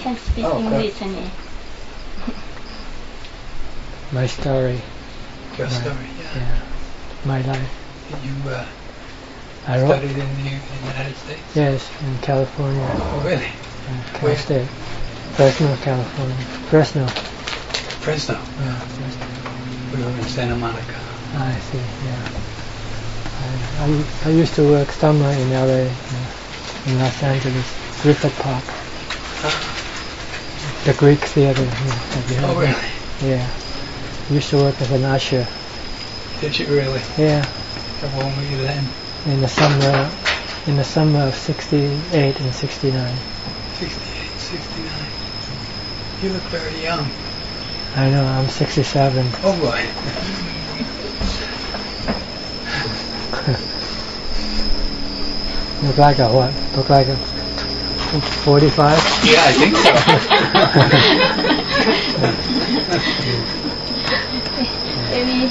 can speak Oh, okay. English and My story. Your Right. story, yeah. Yeah. My life. You uh, I wrote. studied in the United States? Yes, in California, Oh, really? Cal Where? State, Fresno, California. Fresno. Fresno. Yeah, Fresno. We were in Santa Monica. I see. Yeah. I, I, I used to work summer in LA, uh, in Los Angeles, Griffith Park, the Greek theater. Yeah, have you heard Oh, really? Yeah. Used to work as an usher. Did you really? Yeah. How old were you then? In the summer, in the summer of '68 and '69. 68, 69. You look very young. I know. I'm 67. Oh, boy. Look like a what? Look like a 45? Yeah, I think so. maybe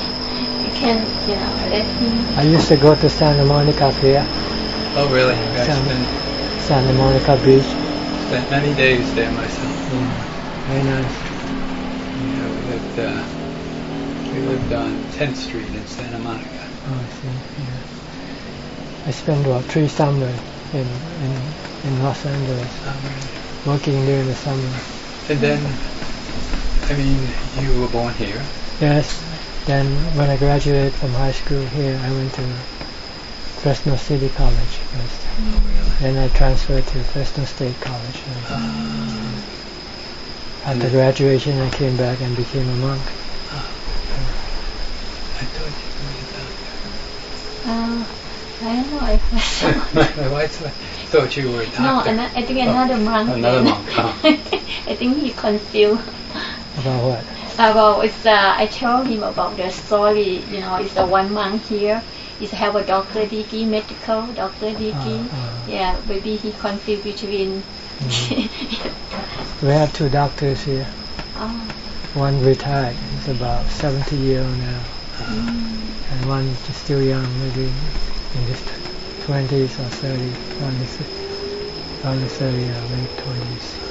you can, you know, let him. I used to go to Santa Monica Pier, oh, really? I Some- Santa Monica Beach. spent many days there myself. Yeah. Very nice. Yeah, we lived, uh, we lived on 10th Street in Santa Monica. Oh, I see. Yeah. I spent about three summers in in in Los Angeles, Um, working during the summer. And then, I mean, you were born here. Yes. Then when I graduated from high school here, I went to Fresno City College first. Oh, really? Then I transferred to Fresno State College. Uh, After graduation, I came back and became a monk. I thought you were Uh, I don't know if that's a. My wife thought you were a doctor. No, ano- I think another monk. another monk, oh. I think he confused. About what? About it's uh, I told him about the story. You know, it's the one monk here. Is have a Doctor Dicky medical Doctor Dicky. Ah, ah. Yeah, maybe he confused between. We have two doctors here. oh, One retired, he's about 70 year old now, mm, and one is still young, maybe in his 20s or 30. One is only 30 or late 20s.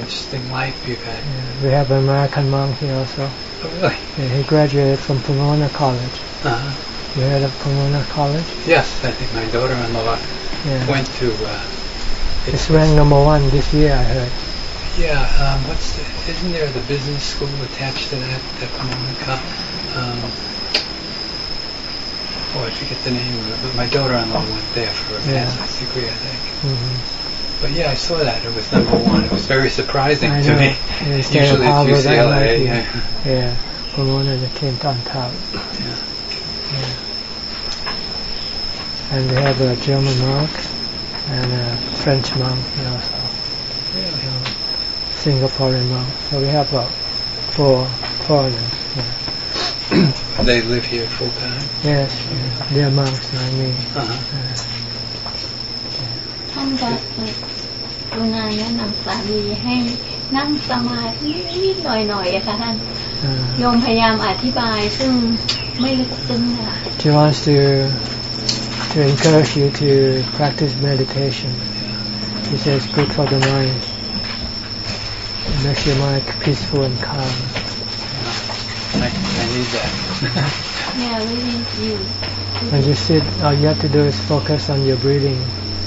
Interesting life you've had. Yeah. We have an American monk here also. Oh, really? Yeah, he graduated from Pomona College. Uh-huh. You heard of Pomona College? Yes, I think my daughter-in-law Yeah. went to. Uh, It's ranked number one this year, I heard. Yeah, um, what's the, isn't there the business school attached to that, that Pomona College. um, oh, I forget the name of it, but my daughter-in-law went there for a Yeah. master's degree, I think. hmm But yeah, I saw that. It was number one. It was very surprising I to know. me. Yeah, of Usually it's UCLA. Yeah. Yeah, Pomona that came on top. Yeah. Yeah. And we have a German monk and a French monk also. Really? you know, Singaporean monk. So we have about four foreigners. Yeah. They live here full time. Yes, yeah. they're monks I mean. Uh-huh. Uh, ท่านจะกรุณาแนะนำสามีให้นั่งสมาธินิดๆหน่อยๆอะค่ะท่าน uh, โยมพยายามอธิบายซึ่งไม่ลึกซึ้งอะค่ะ she wants to to encourage you to practice meditation. She says good for the mind. It makes your mind peaceful and calm. I, I need that. Yeah, really you. When you sit, all you have to do is focus on your breathing.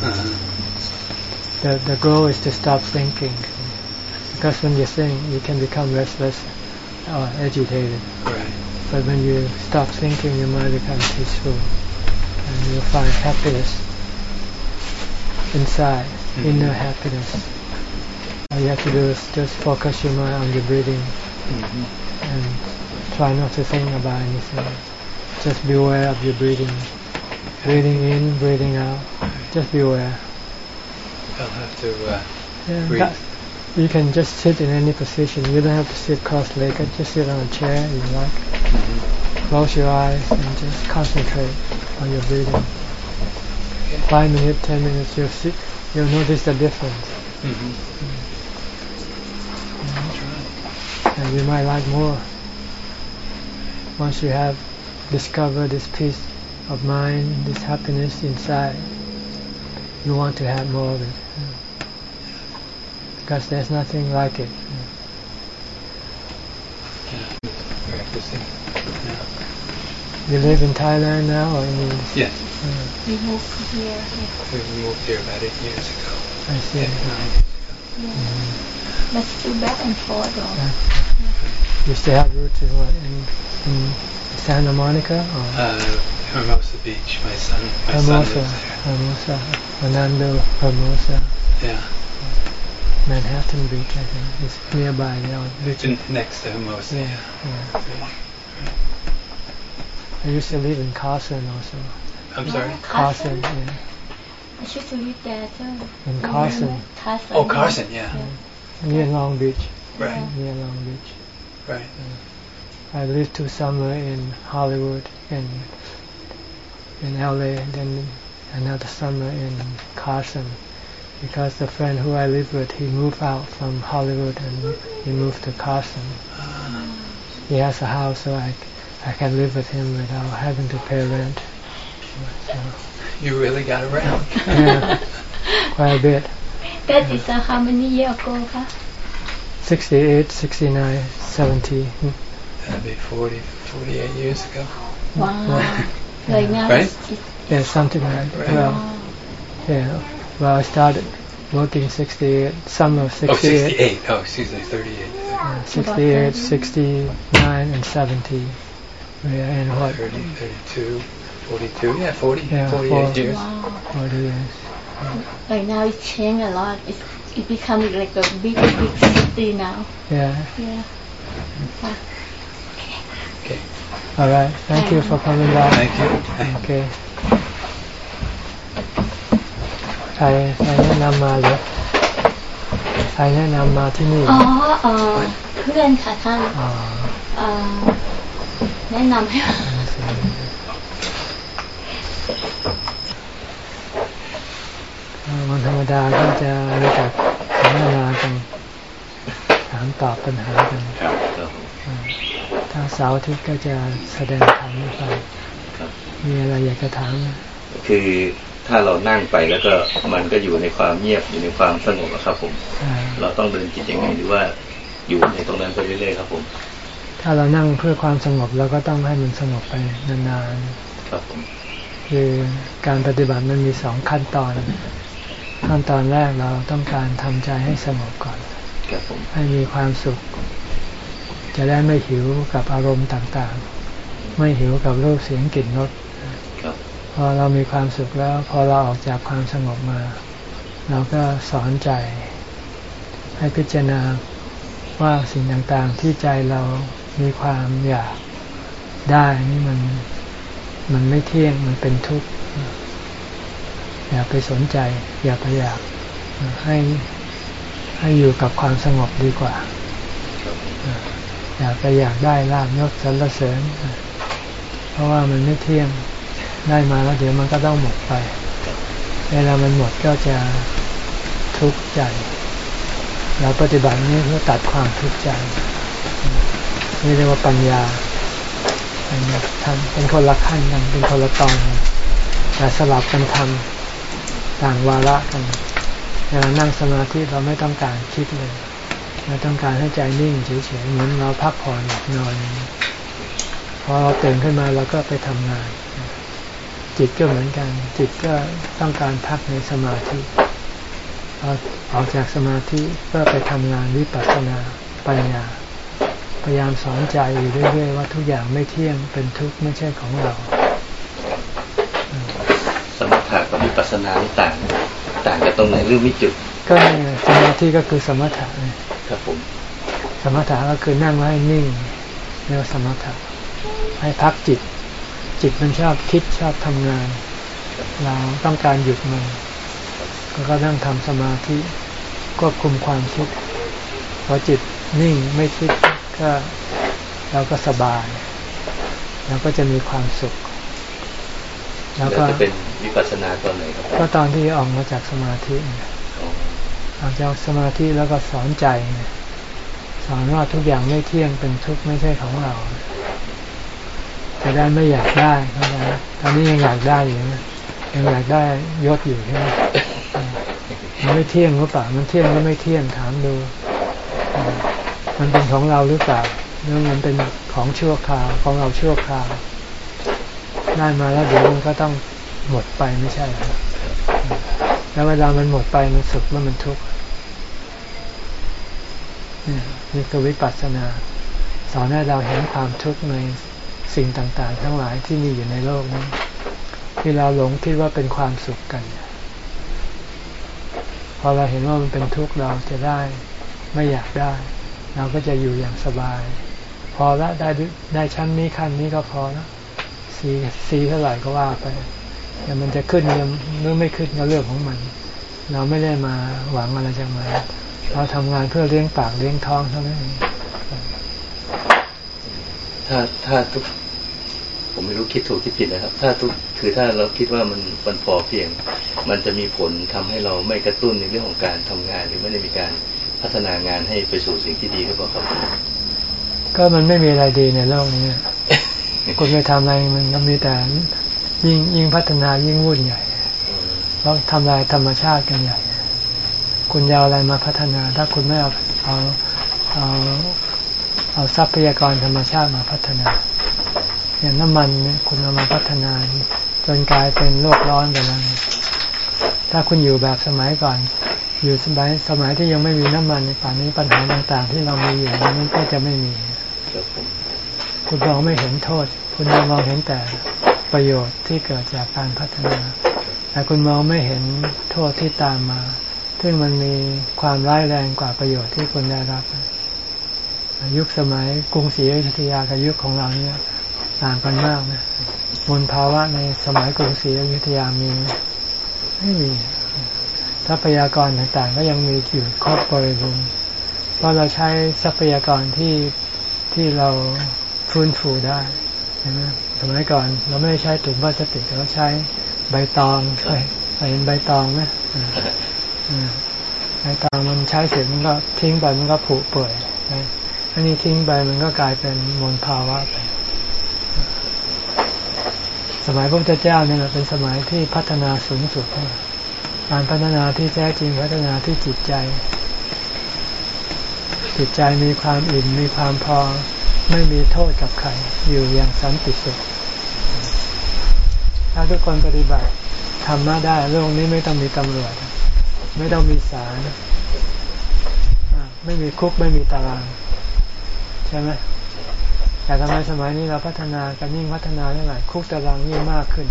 uh-huh. The, the goal is to stop thinking. Because when you think, you can become restless or agitated. Right. But when you stop thinking, your mind becomes peaceful. And you'll find happiness inside, Mhm. inner happiness. All you have to do is just focus your mind on your breathing hmm and try not to think about anything. Just be aware of your breathing. Breathing in, breathing out. Just be aware. I'll have to. Uh, Yeah, Breathe. that- you can just sit in any position. You don't have to sit cross-legged. Just sit on a chair if you like. mhm. Close your eyes and just concentrate on your breathing. Five minutes, ten minutes, you'll see, you'll notice the difference. That's right. and you might like more. Once you have discovered this peace of mind, this happiness inside, you want to have more of it because there's nothing like it Practicing. You live in Thailand now or in Yes. We moved here. Yeah. We moved here about eight years ago. I see Eight, nine years ago. yeah. But still back and forth. Though. Yeah. you still have roots in what in, in Santa Monica or Uh, Hermosa Beach. My son, my son Hermosa lives there. Hermosa Fernando Hermosa Yeah. Manhattan Beach I think is nearby now It's in, next to Hermosa. yeah, yeah. I used to live in Carson also I'm sorry. Carson yeah. I used to live there too. In Carson. Carson. Oh, Carson. Yeah. near Long Beach Right. near Long Beach Right. I lived two summer in Hollywood and in LA, and then another summer in Carson. Because the friend who I lived with, he moved out from Hollywood and he moved to Carson. He has a house, so I, I can live with him without having to pay rent. So, you really got around. yeah, quite a bit. That is uh, how many years ago, huh? 68, 69, 70. That'd be 40, 48 years ago. Wow. Right now Right? It's, it's Yeah, something like Right. Well, yeah. Well, I started working 68, summer of 68. Oh, 68. Oh, excuse me, 38. Uh, 68, 69, and 70. Yeah, and what? 30, 32, 42. Yeah, 40, Yeah, 48 four. years. Wow. 40 years. Right now it changed a lot. It's, it become like a big, big city now. Yeah. Yeah. Okay. okay. All right. Thank you for coming by. Thank you. โใครใครแนะนำมาเหรอใครแนะนำมาที่นี่อ๋อเออเพื่อนค่ะท่านอ๋อเอ่อแนะนำให้มาวันธรรมดาก็จะรู้จักสัมมนากันถามตอบปัญหากันครับครับถ้าเสาร์อาทิตย์ก็จะแสดงธรรมให้ฟังครับมีอะไรอยากจะถามไหมคือ ถ้าเรานั่งไปแล้วก็มันก็อยู่ในความเงียบอยู่ในความสงบอะครับผมอ่าเราต้องเดินจิตยังไงหรือว่าอยู่ในตรงนั้นไปเรื่อยๆครับผม ถ้าเรานั่งเพื่อความสงบเราก็ต้องให้มันสงบไปนานครับผมๆคือการปฏิบัติมันมีสองขั้นตอน ขั้นตอนแรกเราต้องการทำใจให้สงบก่อนครับผมให้มีความสุข จะได้ไม่หิวกับอารมณ์ต่างๆ ไม่หิวกับรูปเสียงกลิ่นรสครับ พอเรามีความสุขแล้ว พอเราออกจากความสงบมา เราก็สอนใจ ให้พิจารณาว่าสิ่งต่างๆที่ใจเรามีความอยากได้นี่มันมันไม่เที่ยงมันเป็นทุกข์อย่าไปสนใจ อย่าไปอยากให้ให้อยู่กับความสงบดีกว่า อย่าไปอยากได้ลาบยศสรรเสริญ เพราะว่ามันไม่เที่ยง ได้มาแล้วเดี๋ยวมันก็ต้องหมดไป เวลามันหมดก็จะทุกข์ใจ เราปฏิบัตินี้เพื่อตัดความทุกข์ใจนี่เรียกว่าปัญญาเป็นทำเป็นคนละขั้นกันเป็นคนละตอนกันแต่สลับกันทำต่างวาระกันเวลานั่งสมาธิเราไม่ต้องการคิดเลยเราต้องการให้ใจนิ่งเฉยๆเหมือนเราพักผ่อนหลับนอนพอเราตื่นขึ้นมาเราก็ไปทำงาน จิตก็เหมือนกัน จิตก็ต้องการพักในสมาธิพอออกจากสมาธิก็ไปทำงานวิปัสสนาปัญญา พยายามสอนใจอยู่เรื่อยๆว่าทุกอย่างไม่เที่ยงเป็นทุกข์ไม่ใช่ของเรา สมถะกับวิปัสสนานี่ต่าง ต่างกันตรงไหนหรือไม่จุด ก็นี่ไงสมาธิก็คือสมถะไงครับผมสมถะก็คือนั่งไว้ให้นิ่งเรียกว่าสมถะให้พักจิต จิตมันชอบคิดชอบทำงาน เราต้องการหยุดมันก็ก็นั่งทำสมาธิควบคุมความคิดพอจิตนิ่งไม่คิดก็เราก็สบายเราก็จะมีความสุข แล้วแล้วก็จะเป็นวิปัสสนาตอนไหนครับก็ตอนที่ออกมาจากสมาธิไงอ๋อออกจากสมาธิแล้วก็สอนใจไงสอนว่าทุกอย่างไม่เที่ยงเป็นทุกข์ไม่ใช่ของเรา จะได้ไม่อยากได้เข้าใจตอนนี้ยังอยากได้อยู่นะยังอยากได้ยศอยู่ใช่ไหมไม่เที่ยงหรือเปล่า มันเที่ยงหรือไม่เที่ยงถามดู มันเป็นของเราหรือเปล่าหรือมันเป็นของชั่วคราวของเราชั่วคราวได้มาแล้วเดี๋ยวมันก็ต้องหมดไปไม่ใช่แล้วเวลามันหมดไปมันสุขแล้วมันทุกข์นี่คือวิปัสสนา สอนให้เราเห็นความทุกข์ใน สิ่งต่างๆ ทั้งหลายที่มีอยู่ในโลกนี้ที่เราหลงคิดว่าเป็นความสุขกันพอเราเห็นว่ามันเป็นทุกข์เราจะได้ไม่อยากได้ เราก็จะอยู่อย่างสบาย พอละได้ได้ชั้นนี้ขั้นนี้ก็พอแล้วสีสีเท่าไหร่ก็ว่าไปแต่มันจะขึ้นหรือไม่ขึ้นก็เรื่องของมัน เราไม่ได้มาหวังอะไรจากมันเราทำงานเพื่อเลี้ยงปากเลี้ยงท้องเท่านั้นถ้าถ้าทุก ผมไม่รู้คิดถูกคิดผิดนะครับ ถ้าทุกคือถ้าเราคิดว่ามันมันพอเพียง มันจะมีผลทำให้เราไม่กระตุ้นในเรื่องของการทำงาน หรือไม่ได้มีการพัฒนางานให้ไปสู่สิ่งที่ดีหรือเปล่าครับ ก็มันไม่มีอะไรดีในโลกนี้คุณไปทำอะไรมันก็มีแต่ยิ่งยิ่งพัฒนายิ่งวุ่นใหญ่เราทำลายธรรมชาติกันใหญ่ คุณยาวอะไรมาพัฒนา ถ้าคุณไม่เอาเอาเอาเอาทรัพยากรธรรมชาติมาพัฒนา อย่างน้ำมันเนี่ยคุณเอามาพัฒนาจนกลายเป็นโลกร้อนไปแล้วถ้าคุณอยู่แบบสมัยก่อน อยู่สมัยสมัยที่ยังไม่มีน้ำมันในป่านนี้ปัญหาต่างๆ ที่เรามีอยู่นั้นก็จะไม่มี คุณมองไม่เห็นโทษ คุณมองเห็นแต่ประโยชน์ที่เกิดจากการพัฒนาแต่คุณมองไม่เห็นโทษที่ตามมา ซึ่งมันมีความร้ายแรงกว่าประโยชน์ที่คุณได้รับ ยุคสมัยกรุงศรีอยุธยากับยุคของเราเนี่ย ต่างกันมากนะมลภาวะในสมัยกรุงศรีอยุธยามีไม่มีทรัพยากรต่างๆ ก็ยังมีอยู่ครอบบริบูรณ์เพราะเราใช้ทรัพยากรที่ที่เราฟื้นฟูได้ใช่ไหมสมัยก่อน เราไม่ใช้ถุงพลาสติกเราใช้ใบตองเคยเห็นใบตองไหมใบตองมันใช้เสร็จมันก็ทิ้งไปมันก็ผุเปื่อยอันนี้ทิ้งไปมันก็กลายเป็นมลภาวะไป สมัยพระพุทธเจ้าเนี่ยเป็นสมัยที่พัฒนาสูงสุด การพัฒนาที่แท้จริงพัฒนาที่จิตใจ จิตใจมีความอิ่มมีความพอไม่มีโทษกับใครอยู่อย่างสันติสุข ถ้าทุกคนปฏิบัติทำมาได้โลกนี้ไม่ต้องมีตำรวจ ไม่ต้องมีศาลไม่มีคุกไม่มีตาราง ใช่ไหม แต่ทำไมสมัยนี้เราพัฒนากันยิ่งพัฒนาเท่าไหร่คุกตารางยิ่งมากขึ้น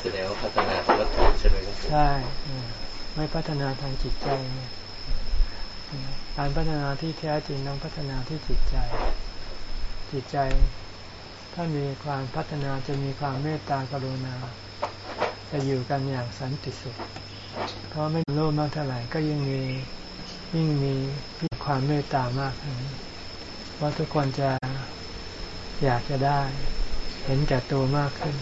แสดงว่าพัฒนาทางวัตถุใช่ไหมครับใช่ไม่พัฒนาทางจิตใจเนี่ยการพัฒนาที่แท้จริงต้องพัฒนาที่จิตใจ จิตใจ ถ้ามีความพัฒนาจะมีความเมตตากรุณา จะอยู่กันอย่างสันติสุขเพราะไม่โลภมากเท่าไหร่ก็ยิ่งมียิ่งมีความเมตตามากขึ้น เพราะทุกคนจะอยากจะได้ เห็นแก่ตัวมากขึ้น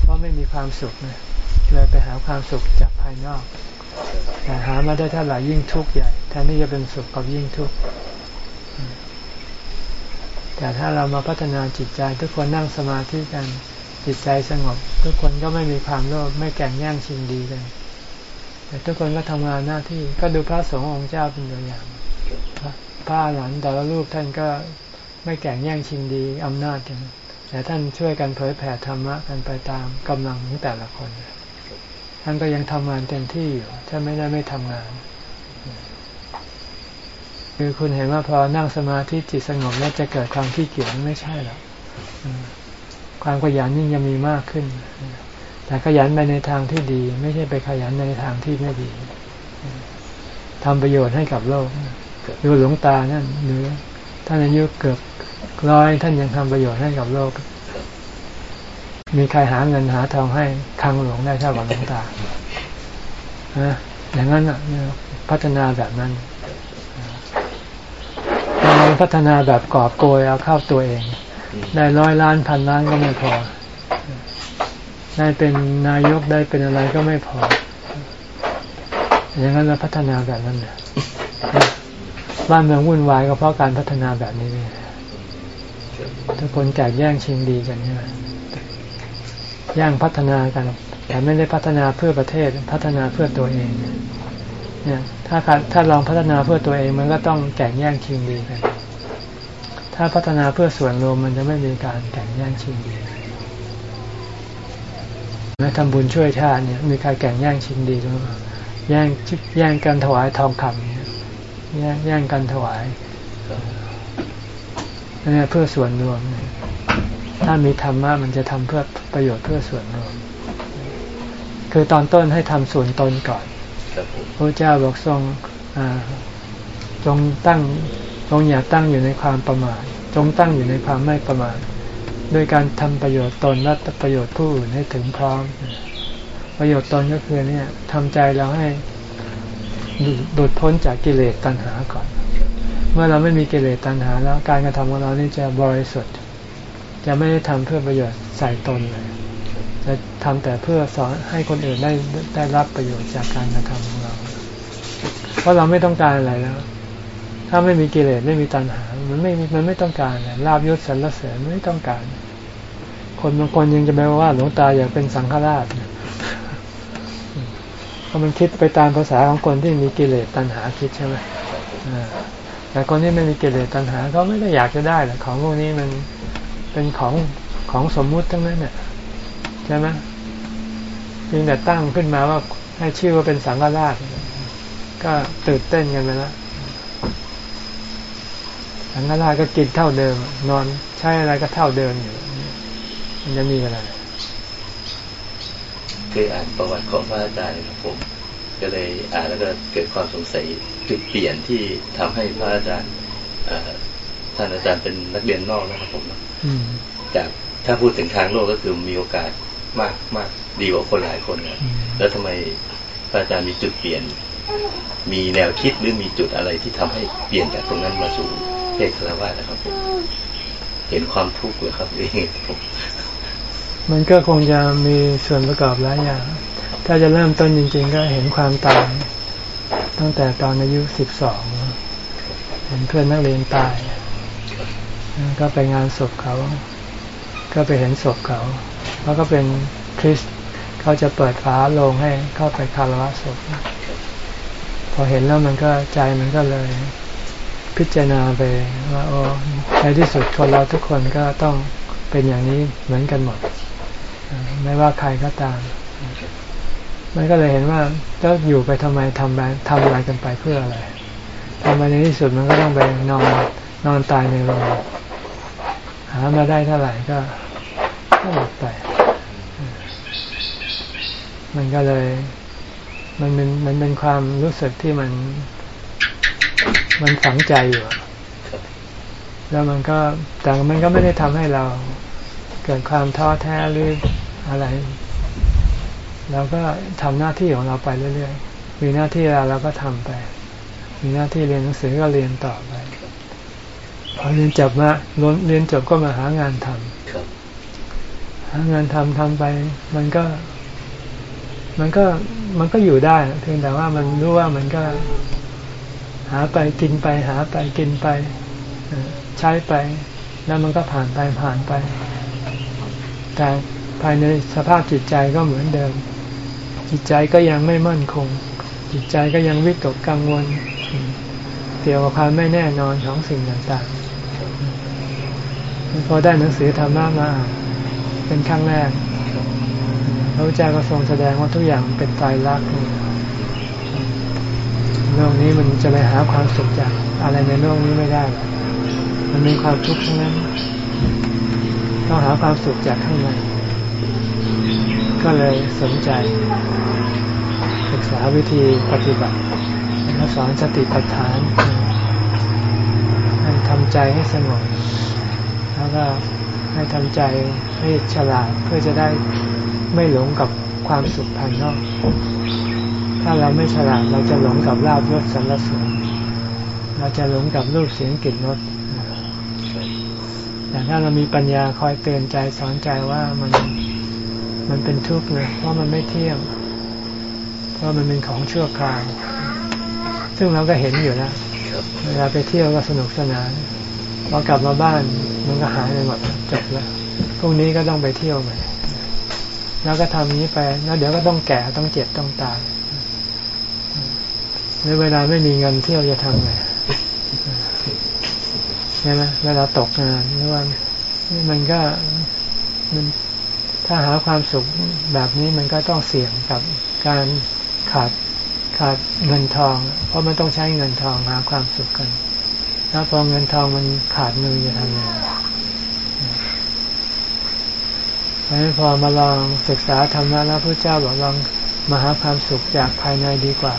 เพราะไม่มีความสุขนะเลยไปหาความสุขจากภายนอก แต่หามาได้เท่าไหร่ยิ่งทุกข์ใหญ่แทนที่จะเป็นสุขกับยิ่งทุกข์แต่ถ้าเรามาพัฒนาจิตใจ ทุกคนนั่งสมาธิกันจิตใจสงบ ทุกคนก็ไม่มีความโลภไม่แก่งแย่งชิงดีกันแต่ทุกคนก็ทำงานหน้าที่ก็ดูพระสงฆ์องค์เจ้าเป็นตัวอย่าง พระหลานแต่ละรูปท่านก็ไม่แก่งแย่งชิงดีอำนาจกัน แต่ท่านช่วยกันเผยแผ่ธรรมะกันไปตามกำลังของแต่ละคน ท่านก็ยังทำงานเต็มที่อยู่ถ้าไม่ได้ไม่ทำงาน คือคุณเห็นว่าพอนั่งสมาธิจิตสงบแล้วจะเกิดความขี้เกียจไม่ใช่หรอกความขยันยิ่งจะมีมากขึ้น แต่ขยันไปในทางที่ดี ไม่ใช่ไปขยันในทางที่ไม่ดีทำประโยชน์ให้กับโลก ดูหลวงตานั่นหรือท่านอายุเกือบร้อยท่านยังทำประโยชน์ให้กับโลก มีใครหาเงินหาทองให้คังหลวงได้เท่ากับหลวงตาฮะอย่างนั้นอะพัฒนาแบบนั้นเราพัฒนาแบบกอบโกยเอาเข้าตัวเอง ได้ร้อยล้านพันล้านก็ไม่พอ ได้เป็นนายกได้เป็นอะไรก็ไม่พอ อย่างนั้นเราพัฒนาแบบนั้นเนี่ย บ้านเมืองวุ่นวายก็เพราะการพัฒนาแบบนี้นี่ทุกคนแจกแย่งชิงดีกันใช่ไหมแย่งพัฒนากัน แต่ไม่ได้พัฒนาเพื่อประเทศพัฒนาเพื่อตัวเองเนี่ยถ้าถ้าลองพัฒนาเพื่อตัวเองมันก็ต้องแข่งแย่งชิงดีกัน ถ้าพัฒนาเพื่อส่วนรวมมันจะไม่มีการแข่งแย่งชิงดีแม้ทำบุญช่วยชาติเนี่ยมีใครแข่งแย่งชิงดีหรือเปล่าแย่งแย่งกันถวายทองคำ แย่งแย่งกันถวายนี่เพื่อส่วนรวม ถ้ามีธรรมะมันจะทำเพื่อประโยชน์เพื่อส่วนรวม คือตอนต้นให้ทำส่วนตนก่อนพระเจ้าบอกทรงจงตั้งจงอย่าตั้งอยู่ในความประมาทจงตั้งอยู่ในความไม่ประมาทด้วยการทำประโยชน์ตนและประโยชน์ผู้อื่นให้ถึงพร้อม ประโยชน์ตนก็คือเนี่ยทำใจเราให้ ดุดพ้นจากกิเลสตัณหาก่อน เมื่อเราไม่มีกิเลสตัณหา แล้วการกระทำของเรานี่จะบริสุทธิ์ จะไม่ได้ทำเพื่อประโยชน์ใส่ตนเลยจะทำแต่เพื่อสอนให้คนอื่นได้ได้รับประโยชน์จากการกระทำของเรา เพราะเราไม่ต้องการอะไรแล้ว ถ้าไม่มีกิเลสไม่มีตัณหา มันไม่มันไม่ต้องการเลยลาบยศสรรเสริญไม่ต้องการ คนบางคนยังจะไปว่าหลวงตาอยากเป็นสังฆราชเพราะมันคิดไปตามภาษาของคนที่มีกิเลสตัณหาคิดใช่ไหมแต่คนที่ไม่มีกิเลสตัณหาเขาไม่ได้อยากจะได้หรอกของพวกนี้มันเป็นของของสมมุติทั้งนั้นเนี่ยใช่ไหมเพียงแต่ตั้งขึ้นมาว่าให้ชื่อว่าเป็นสังฆราช ก็ตื่นเต้นกันไปแล้วสังฆราชก็กินเท่าเดิม นอนใช้อะไรก็เท่าเดิมอยู่ มันจะมีอะไร เคยอ่านประวัติของพระอาจารย์ครับผม ก็เลยอ่านแล้วก็เกิดความสงสัยจุดเปลี่ยนที่ทำให้พระอาจารย์ท่านอาจารย์เป็นนักเรียนนอกนะครับผมจากถ้าพูดถึงทางโลกก็คือมีโอกาสมากมากดีกว่าคนหลายคนนะแล้วทำไมพระอาจารย์มีจุดเปลี่ยน มีแนวคิดหรือมีจุดอะไรที่ทำให้เปลี่ยนจากตรงนั้นมาสู่เพศคารวะนะครับผมเห็นความทุกข์เลยครับเองผม มันก็คงจะมีส่วนประกอบหลายอย่าง ถ้าจะเริ่มต้นจริง ๆ ก็เห็นความตายตั้งแต่ตอนอายุสิบสองเห็นเพื่อนนักเรียนตาย ก็ไปงานศพเขา ก็ไปเห็นศพเขา แล้วก็เป็นคริสเขาจะเปิดฝาโลงให้เข้าไปคารวะศพ พอเห็นแล้วมันก็ใจมันก็เลย พิจารณาไปว่าโอ้ในที่สุดคนเราทุกคนก็ต้องเป็นอย่างนี้เหมือนกันหมด ไม่ว่าใครก็ตาม มันก็เลยเห็นว่าจะอยู่ไปทำไมทำไปทำอะไรกันไปเพื่ออะไรทำไปในที่สุดมันก็ต้องไปนอนนอนตายในโรงหามาได้เท่าไหร่ก็ก็หมดไป มันก็เลยมันเป็นมันเป็นความรู้สึกที่มัน มันฝังใจอยู่ แล้วมันก็แต่มันก็ไม่ได้ทำให้เรา เกิดความท้อแท้หรือ อะไรเราก็ทำหน้าที่ของเราไปเรื่อยๆ มีหน้าที่เราเราก็ทำไป มีหน้าที่เรียนหนังสือก็เรียนต่อไป พอเรียนจบมาเรียนจบก็มาหางานทำหางานทำทำไป มันก็ มันก็มันก็อยู่ได้เพียงแต่ว่ามันรู้ว่ามันก็ หาไปกินไป หาไปกินไปใช้ไป แล้วมันก็ผ่านไปผ่านไปแต่ ภายในสภาพจิตใจก็เหมือนเดิม จิตใจก็ยังไม่มั่นคง จิตใจก็ยังวิตกกังวล เกี่ยวกับความไม่แน่นอนของสิ่งต่างๆพอได้หนังสือธรรมะมาเป็นครั้งแรกพระเจ้าก็ทรงแสดงว่าทุกอย่างเป็นตายรักโลกนี้มันจะไปหาความสุขจากอะไรในโลกนี้ไม่ได้ มันมีความทุกข์ทั้งนั้น ต้องหาความสุขจากข้างใน ก็เลยสนใจ ศึกษาวิธีปฏิบัติแล้วสอนสติปัฏฐานให้ทำใจให้สงบแล้วก็ให้ทำใจให้ฉลาดเพื่อจะได้ไม่หลงกับความสุขภายนอก ถ้าเราไม่ฉลาดเราจะหลงกับลาบยศสรรเสริญเราจะหลงกับรูปเสียงกลิ่นรสแต่ถ้าเรามีปัญญาคอยเตือนใจสอนใจว่ามัน มันเป็นทุกข์นะเพราะมันไม่เที่ยงเพราะมันเป็นของชั่วคราว ซึ่งเราก็เห็นอยู่แล้วเวลาไปเที่ยวก็สนุกสนานพอกลับมาบ้านมันก็หายไปหมดจบแล้วพรุ่งนี้ก็ต้องไปเที่ยวใหม่แล้วก็ทำนี้ไปแล้วเดี๋ยวก็ต้องแก่ต้องเจ็บต้องตายหรือเวลาไม่มีเงินเที่ยวจะทำไงใช่ไหมเวลาตกงานหรือว่ามันก็มัน ถ้าหาความสุขแบบนี้มันก็ต้องเสี่ยงกับการขาดขาดเงินทอง เพราะมันต้องใช้เงินทองหาความสุขกัน แล้วพอเงินทองมันขาดมือจะทำยังไงเพราะฉะนั้นพอมาลองศึกษาธรรมะแล้วพระเจ้าบอกลองมาหาความสุขจากภายในดีกว่า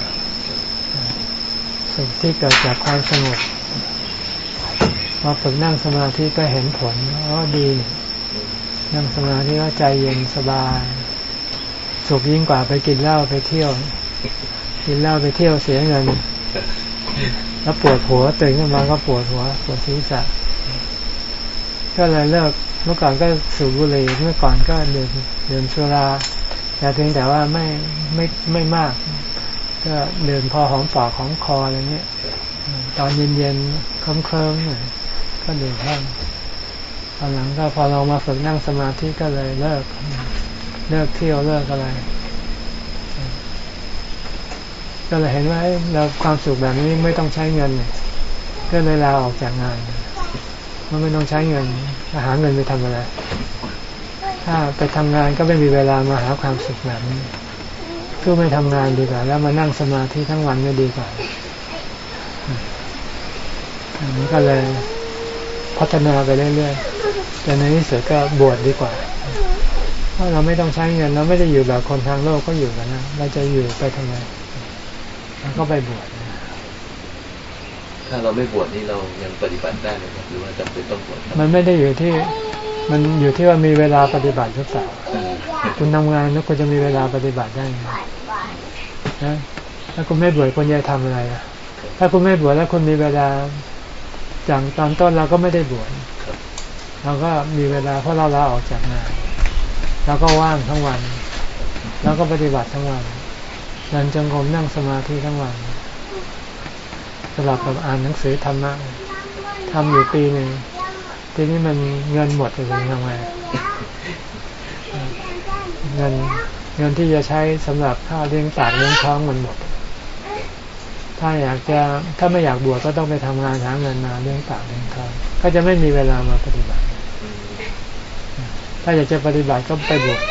สุขที่เกิดจากความสงบมาฝึกนั่งสมาธิก็เห็นผลอ๋อดี นั่งสมาธิก็ใจเย็นสบาย สุขยิ่งกว่าไปกินเหล้าไปเที่ยว กินเหล้าไปเที่ยวเสียเงิน แล้วปวดหัวตื่นขึ้นมาก็ปวดหัวปวดศีรษะก็เลยเลิกเมื่อก่อนก็สูบบุหรี่เมื่อก่อนก็ดื่มดื่มสุราแต่เพียงแต่ว่าไม่ไม่ไม่มาก ก็ดื่มพอหอมปากของคออะไรเงี้ยตอนเย็นๆเคลิ้มๆก็ดื่มบ้าง อนหลังก็พอเรามาฝึกนั่งสมาธิก็เลยเลิก เลิกเที่ยวเลิกอะไร ก็เลยเห็นว่าเราความสุขแบบนี้ไม่ต้องใช้เงิน ก็เลยลาออกจากงานมันไม่ต้องใช้เงินหาเงินไปทำอะไร ถ้าไปทำงานก็ไม่มีเวลามาหาความสุขแบบนี้ก็ไม่ทำงานดีกว่า แล้วมานั่งสมาธิทั้งวันก็ดีกว่าอันนี้ก็เลยพัฒนาไปเรื่อยๆ แต่ในที่สุดก็บวชดดีกว่า เพราะเราไม่ต้องใช้เงินเราไม่ได้อยู่แบบคนทางโลกก็อยู่กันนะ เราจะอยู่ไปทำไมเราก็ไปบวชถ้าเราไม่บวชนี่เรายังปฏิบัติได้ไหมครับหรือว่าจำเป็นต้องบวชมันไม่ได้อยู่ที่มันอยู่ที่ว่ามีเวลาปฏิบัติหรือเปล่าคุณทำงานแล้วคุณจะมีเวลาปฏิบัติได้ไงนะถ้าคุณไม่บวชคุณจะทำอะไรอะถ้าคุณไม่บวชแล้วคุณมีเวลาอย่างตอนต้นเราก็ไม่ได้บวช เราก็มีเวลาเพราะเราลาออกจากงานเราก็ว่างทั้งวัน แล้วก็ปฏิบัติทั้งวันเดินจงกรมนั่งสมาธิทั้งวันสลับกับอ่านหนังสือธรรมะทำอยู่ปีหนึ่งทีนี้มันเงินหมดเลยทำไงเงินเงินที่จะใช้สำหรับค่าเลี้ยงปากเลี้ยงท้องมันหมด ถ้าอยากจะถ้าไม่อยากบวชก็ต้องไปทำงานหาเงินมาเลี้ยงปากเลี้ยงท้องก็จะไม่มีเวลามาปฏิบัติ ถ้าอยากจะปฏิบัติก็ไปบวช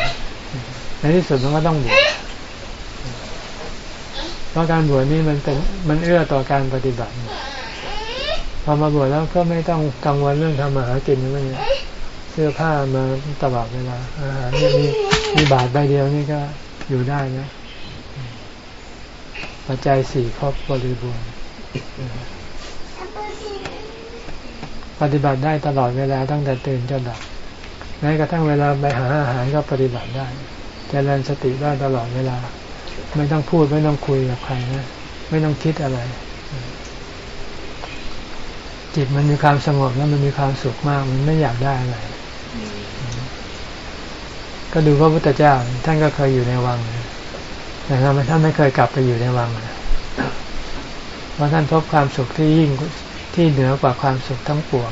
ในที่สุดมันก็ต้องบวชเพราะการบวชนี่มันเป็นมันเอื้อต่อการปฏิบัติพอมาบวชแล้วก็ไม่ต้องกังวลเรื่องทำมาหากินอะไรเนี่ยเสื้อผ้ามาตลอดเวลาอาหารนี่มีมีบาทใบเดียวนี่ก็อยู่ได้นะปัจจัยสี่ครอบบริบูรณ์ปฏิบัติได้ตลอดเวลาตั้งแต่ตื่นจนหลับ แม้กระทั่งเวลาไปหาอาหารก็ปฏิบัติได้จเจริญสติได้ตลอดเวลา ไม่ต้องพูดไม่ต้องคุยกับใครนะ ไม่ต้องคิดอะไร จิตมันมีความสงบแล้วมันมีความสุขมาก มันไม่อยากได้อะไร ก็ดูพระพุทธเจ้า ท่านก็เคยอยู่ในวังแต่ทำไมท่านไม่เคยกลับไปอยู่ในวังเพราะท่านพบความสุขที่ยิ่งที่เหนือกว่าความสุขทั้งปวง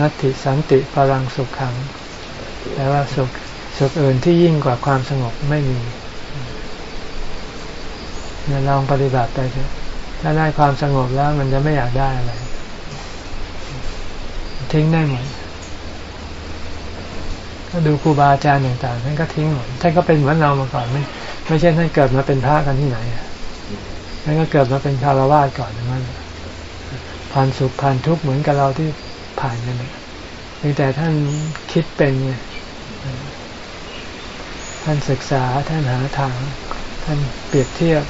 นัตติสันติพลังสุขขังแปลว่าสุขสุขอื่นที่ยิ่งกว่าความสงบไม่มีเนี่ยลองปฏิบัติไปเถอะถ้าได้ความสงบแล้วมันจะไม่อยากได้อะไร ทิ้งได้หมดก็ดูครูบาอาจารย์ต่างๆท่านก็ทิ้งหมดท่านก็เป็นเหมือนเรามาก่อนไม่ไม่ใช่ท่านเกิดมาเป็นพระกันที่ไหนท่านก็เกิดมาเป็นคารวะก่อนนั้นผ่านสุขผ่านทุกข์เหมือนกับเราที่ ผ่านกันเพียงแต่ท่านคิดเป็นไงท่านศึกษาท่านหาทาง ท่านเปรียบเทียบ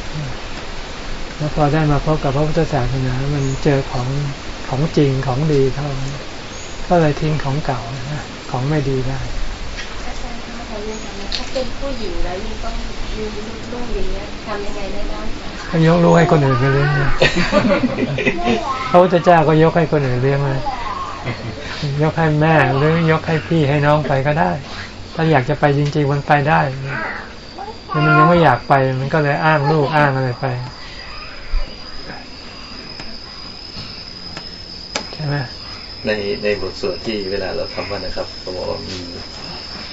แล้วพอได้มาพบกับพระพุทธศาสนามันเจอของของจริงของดีเท่านั้นก็เลยทิ้งของเก่าของไม่ดีได้ถ้าเป็นผู้หญิงแล้วยิ่งต้องมีลูกอย่างเงี้ยทำยังไงได้บ้างคะก็ยกลูกให้คนอื่นไปเลี้ยงพระพุทธเจ้าก็ยกให้คนอื่นเลี้ยงเลย ยกให้แม่หรือยกให้พี่ให้น้องไปก็ได้ ถ้าอยากจะไปจริง ๆ มันไปได้มันยังไม่อยากไปมันก็เลยอ้างลูกอ้างอะไรไปใช่ไหมในในบทสวดที่เวลาเราทำว่านะครับเขาบอกว่ามี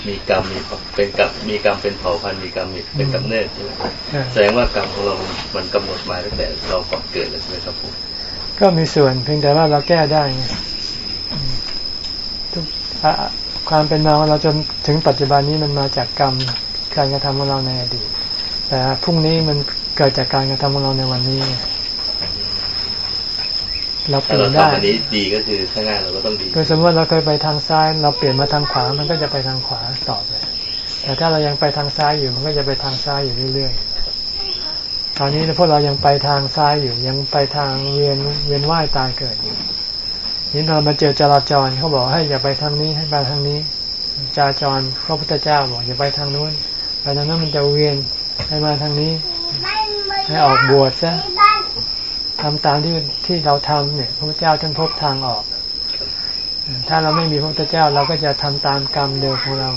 มีกรรมมีเป็นกรรมมีกรรมเป็นเผ่าพันธุ์มีกรรมมีเป็นกำเนิดใช่ไหมครับใช่แสดงว่ากรรมของเรา มันกำหนดมาตั้งแต่เราก่อนเกิดแล้วใช่ไหมครับผมก็มีส่วนเพียงแต่ว่าเราแก้ได้ไงอืม ทุกอะความเป็นมาของเราจนถึงปัจจุบันนี้มันมาจากกรรมการกระทำของเราในอดีตแต่พรุ่งนี้มันเกิดจากการกระทำของเราในวันนี้ไงเราเปถ้าลี่ยเรานได้ทำอันนี้ดีก็คือข้างหน้าเราก็ต้องดีคือสมมติว่าเราเคยไปทางซ้าย เราเปลี่ยนมาทางขวา มันก็จะไปทางขวาต่อไป แต่ถ้าเรายังไปทางซ้ายอยู่ มันก็จะไปทางซ้ายอยู่เรื่อยๆ ตอนนี้พวกเรายังไปทางซ้ายอยู่ ยังไปทางเวียนเวียนว่ายตายเกิดอยู่ นี่เรามาเจอจราจรเขาบอกให้อย่าไปทางนี้ให้ไปทางนี้ จราจรพระพุทธเจ้าบอกอย่าไปทางนู้น ไปทางนั้นมันจะเวียนให้มาทางนี้ ให้ออกบวชซะทำตามที่ที่เราทำเนี่ยพระพุทธเจ้าท่านพบทางออก ถ้าเราไม่มีพระพุทธเจ้าเราก็จะทำตามกรรมเดิมของเรา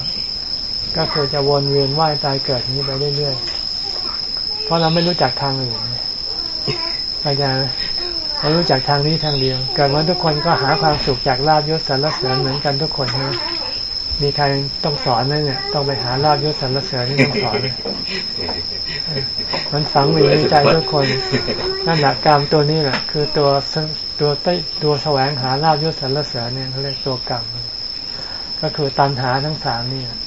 ก็คือจะวนเวียนว่ายตายเกิดนี้ไปเรื่อยๆเพราะเราไม่รู้จักทางอื่นไงเข้าใจไหม เรารู้จักทางนี้ทางเดียวเกิดมาทุกคนก็หาความสุขจากลาบยศสรรเสริญเหมือนกันทุกคนใช่ไหมมีใครต้องสอนไหมเนี่ย ต้องไปหาลาบยศสรรเสริญนี่ต้องสอนไหมมันฝังอยู่ในใจทุกคนนั่นแหละกรรมตัวนี้แหละคือตัวสตัวใต้ตัวแสวงหาลาบยศสรรเสริญเนี่ยเขาเรียกตัวกรรมก็คือตัณหาทั้งสามนี่แหละ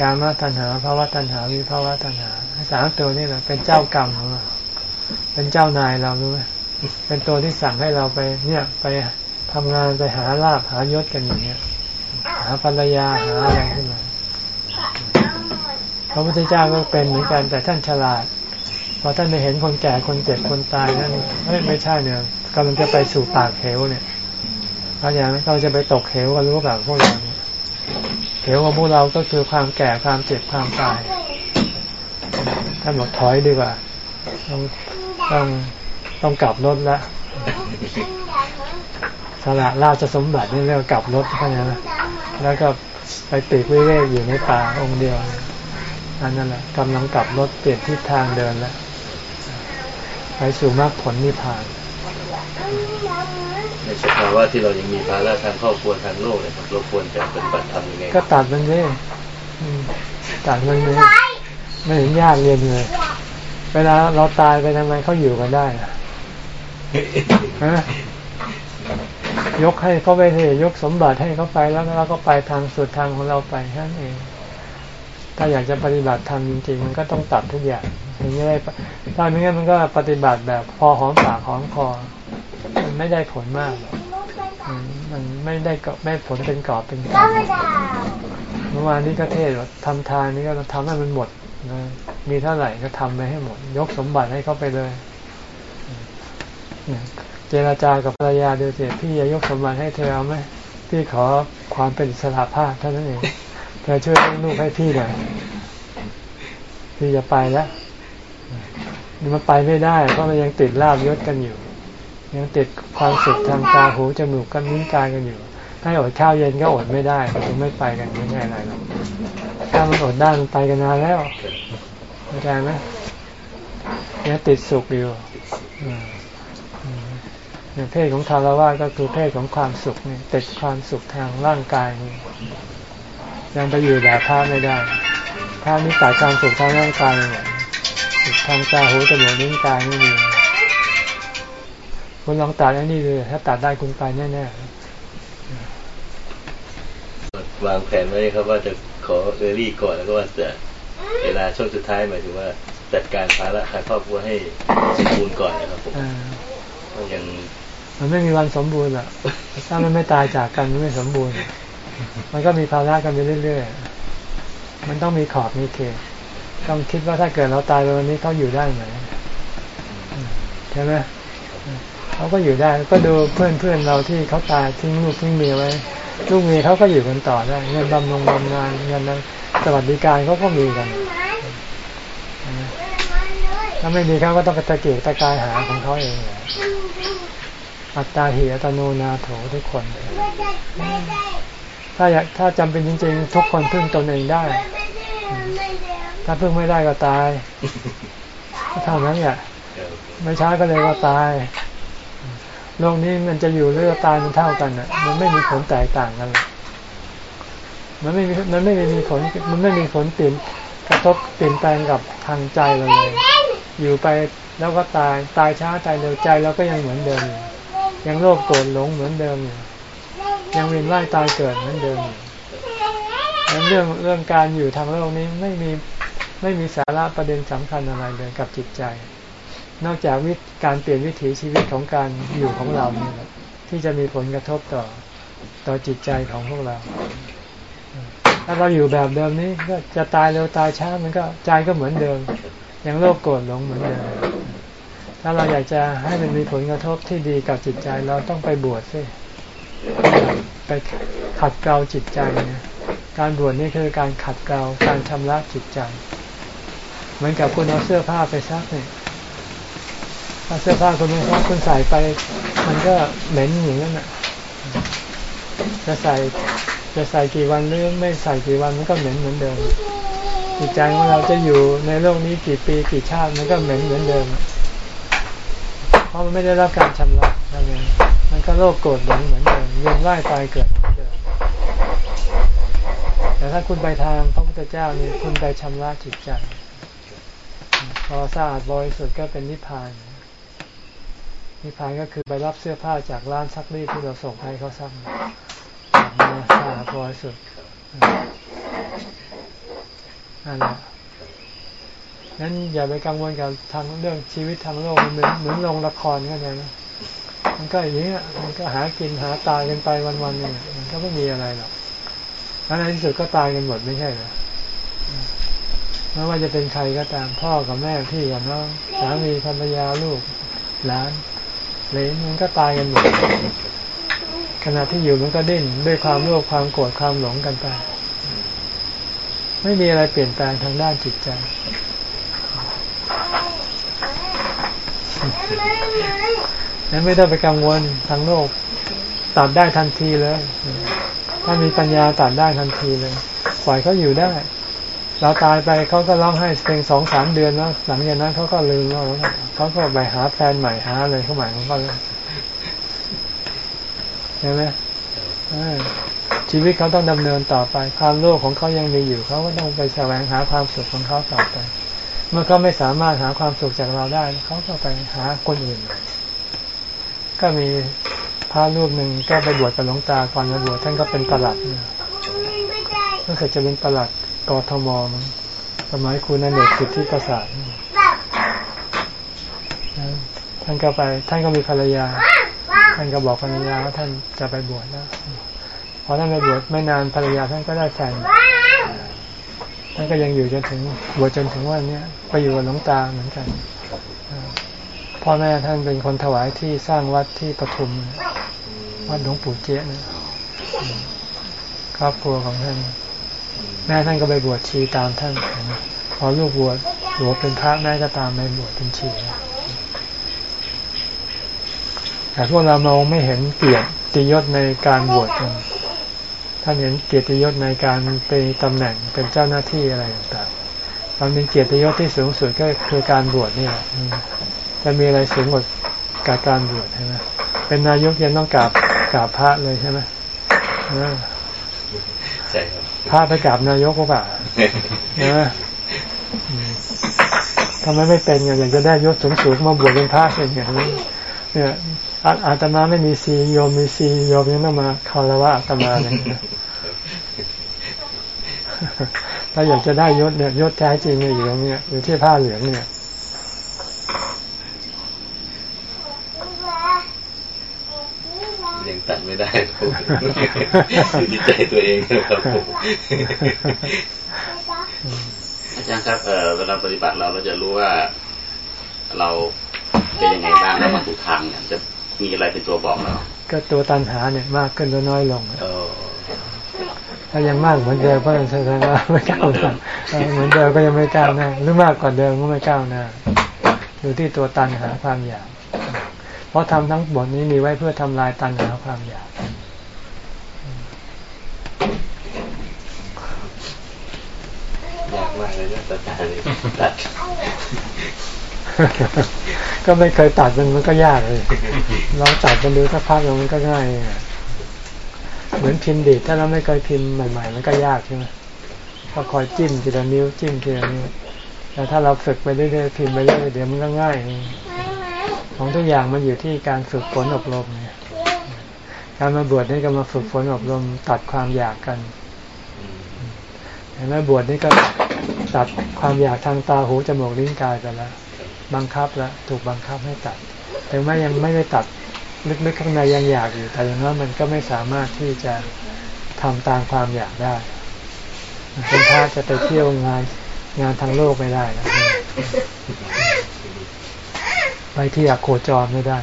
กามตัณหาภาวะตัณหาวิภาวะตัณหาสามตัวนี่แหละเป็นเจ้ากรรมของเราเป็นเจ้านายเรารู้ไหม เป็นตัวที่สั่งให้เราไปเนี่ยไปทำงานไปหาลาบหายศกันอย่างเนี้ยหาภรรยาหาอะไรขึ้นมาพระพุทธเจ้าก็เป็นเหมือนกันแต่ท่านฉลาดพอท่านไปเห็นคนแก่คนเจ็บคนตายนั่นเฮ้ยไม่ใช่เนี่ยกำลังจะไปสู่ปากเหวเนี่ยเราอย่างนั้เราจะไปตกเหวกันรู้แบบพวกเราเนี่ยเหวของพวกเราก็คือความแก่ความเจ็บความตายท่านบอกถอยดีกว่าต้องต้อง ต้องกลับรถละสละราชสมบัตินี่เรียกว่ากลับรถเข้าใจไหมแล้วก็ไปปีกวิเวกอยู่ในป่าองค์เดียวอันนั้นแหละกำลังกลับรถเปลี่ยนทิศทางเดินแล้วไปสู่มรรคผลนิพพานในสภาวะที่เรายังมีภาระทางครอบครัวทางโลกเนี่ยครับเราควรจะปฏิบัติธรรมยังไงก็ตัดมันเลยตัดมันเลยไม่เห็นยากเรียนเลย เวลาเราตายไปทำไมเขาอยู่กันได้อะฮะ ยกให้เขาไปเถอะยกสมบัติให้เขาไปแล้วเราก็ไปทางสุดทางของเราไปแค่นั้นเอง ถ้าอยากจะปฏิบัติธรรมจริง ๆ มันก็ต้องตัดทุกอย่างถึงจะได้ปะถ้าไม่งั้นมันก็ปฏิบัติแบบพอหอมปากหอมคอมันไม่ได้ผลมากหรอกอืมมันไม่ได้ก็ไม่ผลเป็นกอบเป็นกำเมื่อวานนี้ก็เทศน์ว่าทำทานนี่ก็ทำให้มันหมดนะมีเท่าไหร่ก็ทำไปให้หมด ยกสมบัติให้เขาไปเลย เจราจากับภรรยาดูสิพี่จะยกสมบัติให้เธอเอาไหมพี่ขอความเป็นสระภาพเท่านั้นเองเธอช่วยเลี้ยงลูกให้พี่หน่อยพี่จะไปแล้วมันไปไม่ได้ เพราะมันยังติดลาบยศกันอยู่ ยังติดความสุขทางตาหูจมูกกันนิ้วกายกันอยู่ถ้าอดข้าวเย็นก็อดไม่ได้ถึงไม่ไปกันไม่ใช่อะไรหรอกถ้ามันอดได้มันไปกันนานแล้วเข้าใจไหมยังติดสุขอยู่อื อย่างเพศของคารวะก็คือเพศของความสุขนี่ติดความสุขทางร่างกายนี่ยังไปอยู่แบบพระไม่ได้พระนี่ตัดความสุขทางร่างกายเลยสุขทางตาหูจมูกนิ้วกายไม่มีคุณลองตัดอันนี้ดูถ้าตัดได้คุณไปแน่วางแผนไว้ครับว่าจะขอเออรี่ก่อนแล้วก็ว่าจะเวลาช่วงสุดท้ายหมายถึงว่าจัดการภาระทางครอบครัวให้สมบูรณ์ก่อนนะครับผมๆอ่าก็ยัง มันไม่มีวันสมบูรณ์หรอกถ้ามันไม่ตายจากกันมันไม่สมบูรณ์ มันก็มีภาระกันไปเรื่อยๆ มันต้องมีขอบมีเขตต้องคิดว่าถ้าเกิดเราตายไปวันนี้เขาอยู่ได้ไหมใช่ไหมเขาก็อยู่ได้ก็ดูเพื่อนเพื่อนๆเราที่เขาตายทิ้งลูกทิ้งเมียไว้ ลูกเมียเขาก็อยู่กันต่อได้เงินบำรุงบำนาญเงินสวัสดิการเขาก็มีกันถ้าไม่มีเขาก็ต้องกระตะเกียกตะกายหาของเขาเองแหละ อัตตาหิอัตโนนาโถทุกคนถ้าอยากถ้าจำเป็นจริง ๆ ทุกคนพึ่งตนเองได้ ถ้าพึ่งไม่ได้ก็ตายก็เท่านั้นแหละไม่ช้าก็เลยก็ตายโลกนี้มันจะอยู่หรือจะตายมันเท่ากันอะ มันไม่มีผลแตกต่างกันหรอกมันไม่มีมันไม่มีผลมันไม่มีผลเปลี่ยนกระทบเปลี่ยนแปลงกับทางใจเราเลย อยู่ไปแล้วก็ตายตายช้าตายเร็วใจเราก็ยังเหมือนเดิมอยู่ ยังโลภโกรธหลงเหมือนเดิมอยู่ยังเวียนว่ายตายเกิดเหมือนเดิมอยู่แล้วเรื่องเรื่องการอยู่ทางโลกนี้ไม่มีไม่มีสาระประเด็นสำคัญอะไรเลยกับจิตใจ นอกจากวิการเปลี่ยนวิถีชีวิตของการอยู่ของเรานี่แหละที่จะมีผลกระทบต่อต่อจิตใจของพวกเรา ถ้าเราอยู่แบบเดิมนี้ก็จะตายเร็วตายช้ามันก็ใจก็เหมือนเดิม ยังโลภโกรธหลงเหมือนเดิม ถ้าเราอยากจะให้มันมีผลกระทบที่ดีกับจิตใจเราต้องไปบวชสิไปขัดเกลาจิตใจนี่ยการบวชนี่คือการขัดเกลาการชำระจิตใจ เหมือนกับคุณเอาเสื้อผ้าไปซักเนี่ยถ้าเสื้อผ้าคุณไม่ซักคุณใส่ไป มันก็เหม็นอย่างนั้นอะจะใส่จะใส่กี่วันหรือไม่ใส่กี่วันมันก็เหม็นเหมือนเดิมจิตใจของเราจะอยู่ในโลกนี้กี่ปีกี่ชาติมันก็เหม็นเหมือนเดิม เพราะมันไม่ได้รับการชำระนั่นเองมันก็โลภโกรธหลงเหมือนเดิมเวียนว่ายตายเกิดเหมือนเดิมแต่ถ้าคุณไปทางพระพุทธเจ้านี่คุณไปชำระจิตใจพอสะอาดบริสุทธิ์ก็เป็นนิพพานนิพพานก็คือไปรับเสื้อผ้าจากร้านซักรีดที่เราส่งให้เขาซักมาสะอาดบริสุทธิ์นั่นแหละ นั้นอย่าไปกังวลกับทางเรื่องชีวิตทางโลกมันเหมือนเหมือนลงละครกันเลยนะ มันก็อย่างนี้มันก็หากินหาตายกันไปวันๆนึงมันก็ไม่มีอะไรหรอกแล้วในที่สุดก็ตายกันหมดไม่ใช่เหรอไม่ว่าจะเป็นใครก็ตามพ่อกับแม่พี่กับน้องสามีภรรยาลูกหลานเลนมันก็ตายกันหมดขณะที่อยู่มันก็ดิ้นด้วยความโลภความโกรธความหลงกันไป ไม่มีอะไรเปลี่ยนแปลงทางด้านจิตใจ นั้นไม่ต้องไปกังวลทางโลก ตัดได้ทันทีเลย ถ้ามีปัญญาตัดได้ทันทีเลย ปล่อยเขาอยู่ได้ เราตายไปเขาก็ร้องไห้เพียงสองสามเดือนแล้วหลังจากนั้นเขาก็ลืมเราเขาก็ไปหาแฟนใหม่หาอะไรเข้าใหม่ของเขาเลยใช่ไหมชีวิตเขาต้องดำเนินต่อไป ความโลภของเขายังมีอยู่เขาก็ต้องไปแสวงหาความสุขของเขาต่อไป เมื่อเขาไม่สามารถหาความสุขจากเราได้เขาก็ไปหาคนอื่นก็มีพระรูปหนึ่งก็ไปบวชกับหลวงตาก่อนมาบวชท่านก็เป็นประหลัดเนี่ยก็เคยจะเป็นประหลัดกทมมั้งสมัยคุณนันเดชสิทธิประสาทท่านก็ไป ท่านก็มีภรรยา ท่านก็บอกภรรยาว่าท่านจะไปบวชแล้วพอท่านไปบวชไม่นานภรรยาท่านก็ได้แฟน ท่านก็ยังอยู่จนถึงบวชจนถึงวันนี้ไปอยู่กับหลวงตาเหมือนกันพ่อแม่ท่านเป็นคนถวายที่สร้างวัดที่ปทุม วัดหลวงปู่เจ๊นะครอบครัวของท่าน แม่ท่านก็ไปบวชชีตามท่านพอลูกบวชบวชเป็นพระแม่ก็ตามไปบวชเป็นชีแต่พวกเรามองไม่เห็นเกียรติยศในการบวชกัน ท่านเห็นเกียรติยศในการเป็นตำแหน่งเป็นเจ้าหน้าที่อะไรต่างๆตอนเป็นเกียรติยศที่สูงสุดก็คือการบวชนี่แหละจะมีอะไรสูงกว่ากับการบวชใช่ไหมเป็นนายกยังต้องกราบกราบพระเลยใช่ไหมใช่ครับพระไปกราบนายกก็เปล่านะทำไมไม่เป็นอย่างอยากจะได้ยศสูงสูงมาบวชเป็นพระเป็นอย่างนี้เนี่ย อาตมาไม่มีซีโยมมีซีโยมยังต้องมาคารวะอาตมาเลยถ้าอยากจะได้ยศเนี่ยยศแท้จริงเนี่ยอยู่ตรงนี้อยู่ที่ผ้าเหลืองเนี่ยยังตัดไม่ได้อยู่ที่ใจตัวเองครับอาจารย์ครับเวลาปฏิบัติเราเราจะรู้ว่าเราเป็นยังไงบ้างแล้วมาถูกทางเนี่ยจะ มีอะไรเป็นตัวบอกเราก็ตัวตันหาเนี่ยมากขึ้นหรือน้อยลงถ้ายังมากเหมือนเดิมก็ยังแสดงว่าไม่ก้าวหน้าเหมือนเดิมก็ยังไม่ก้าวหน้าหรือมากกว่าเดิมก็ไม่ก้าวหน้าดูที่ตัวตันหาความอยาก เพราะทำทั้งบทนี้มีไว้เพื่อทำลายตันหาความอยากยากมากเลยนะตัดตัด ก็ไม่เคยตัดมันมันก็ยากเลยลองตัดมันดูสักพักมันก็ง่ายเหมือนพิมพ์ดีดถ้าเราไม่เคยพิมพ์ใหม่ ๆ มันก็ยากใช่ไหมก็คอยจิ้มทีละนิ้วจิ้มทีละนิ้วแต่ถ้าเราฝึกไปเรื่อยๆพิมพ์ไปเรื่อยๆเดี๋ยวมันก็ง่ายเองของทุกอย่างมันอยู่ที่การฝึกฝนอบรมเนี่ยการมาบวชนี่ก็มาฝึกฝนอบรมตัดความอยากกันเห็นไหมบวชนี่ก็ตัดความอยากทางตาหูจมูกลิ้นกายไปแล้ว บังคับแล้วถูกบังคับให้ตัด ถึงแม้ยังไม่ได้ตัดลึกๆข้างในยังอยากอยู่ แต่อย่างนั้นมันก็ไม่สามารถที่จะทำตามความอยากได้เป็นพระจะไปเที่ยวงานงานทางโลกไม่ได้นะไปที่อยากโคจรไม่ได้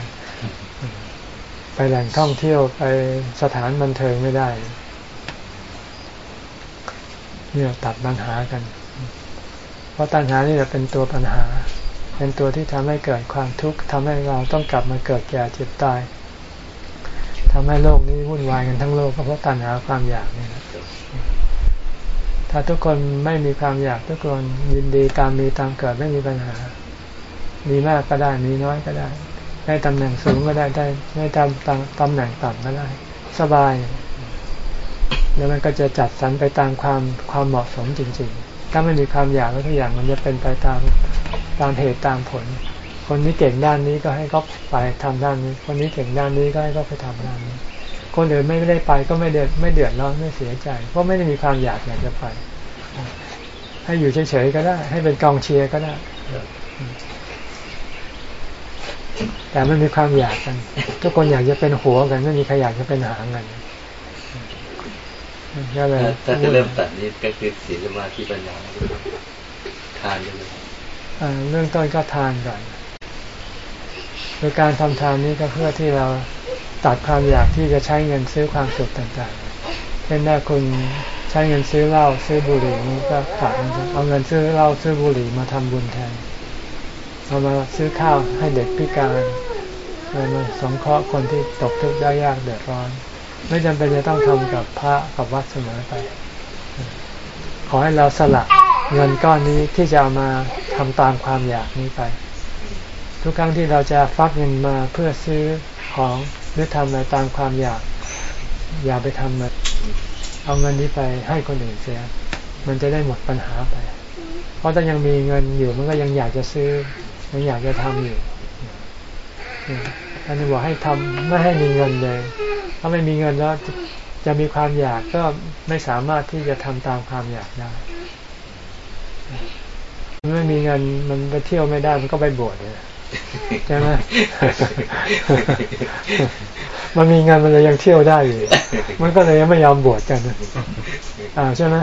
ไปแหล่งท่องเที่ยวไปสถานบันเทิงไม่ได้เนี่ยตัดปัญหากัน เพราะตัณหานี่แหละเป็นตัวปัญหา เป็นตัวที่ทำให้เกิดความทุกข์ทำให้เราต้องกลับมาเกิดแก่เจ็บตายทำให้โลกนี้วุ่นวายกันทั้งโลกเพราะตัณหาความอยากนี่แหละถ้าทุกคนไม่มีความอยากทุกคนยินดีตามมีตามเกิดไม่มีปัญหา มีมากก็ได้มีน้อยก็ได้ได้ตำแหน่งสูงก็ได้ได้ได้ตำตำแหน่งต่ำก็ได้ สบาย แล้วมันก็จะจัดสรรไปตามความความเหมาะสมจริง ๆ ถ้าไม่มีความอยากแล้วทุกอย่างมันจะเป็นไปตาม ตามเหตุตามผล คนนี้เก่งด้านนี้ก็ให้เขาไปทำด้านนี้ คนนี้เก่งด้านนี้ก็ให้เขาไปทำด้านนี้ คนอื่นไม่ได้ไปก็ไม่เดือดไม่เดือดร้อนไม่เสียใจ เพราะไม่ได้มีความอยากอยากจะไป ให้อยู่เฉยๆก็ได้ ให้เป็นกองเชียร์ก็ได้ แต่ไม่มีความอยากกัน ทุกคนอยากจะเป็นหัวกันไม่มีใครอยากจะเป็นหางกันก็เลยถ้าจะเริ่มตัดนี้ก็คือศีลสมาธิปัญญาทานเลย เรื่องต้นก็ทานก่อนโดยการทำทานนี้ก็เพื่อที่เราตัดความอยากที่จะใช้เงินซื้อความสุขต่างๆ เช่นถ้าคุณใช้เงินซื้อเหล้าซื้อบุหรี่นี่ก็ตัดเอาเงินซื้อเหล้าซื้อบุหรี่มาทำบุญแทนเอามาซื้อข้าวให้เด็กพิการเอามาสงเคราะห์คนที่ตกทุกข์ได้ยากเดือดร้อน ไม่จำเป็นจะต้องทำกับพระกับวัดเสมอไป ขอให้เราสละ เงินก้อนนี้ที่จะเอามาทำตามความอยากนี้ไป ทุกครั้งที่เราจะฟักเงินมาเพื่อซื้อของหรือทำอะไรตามความอยาก อย่าไปทำมันเอาเงินนี้ไปให้คนอื่นเสีย มันจะได้หมดปัญหาไป เพราะถ้ายังมีเงินอยู่มันก็ยังอยากจะซื้อ ยังอยากจะทำอยู่ท่านบอกให้ทำไม่ให้มีเงินเลย ถ้าไม่มีเงินแล้วจะมีความอยากก็ไม่สามารถที่จะทำตามความอยากได้ ไม่มีเงินมันไปเที่ยวไม่ได้มันก็ไปบวชเลยใช่ไหมมันมีเงินมันเลยยังเที่ยวได้อยู่ มันก็เลยยังไม่ยอมบวชกันอ่าใช่ไหม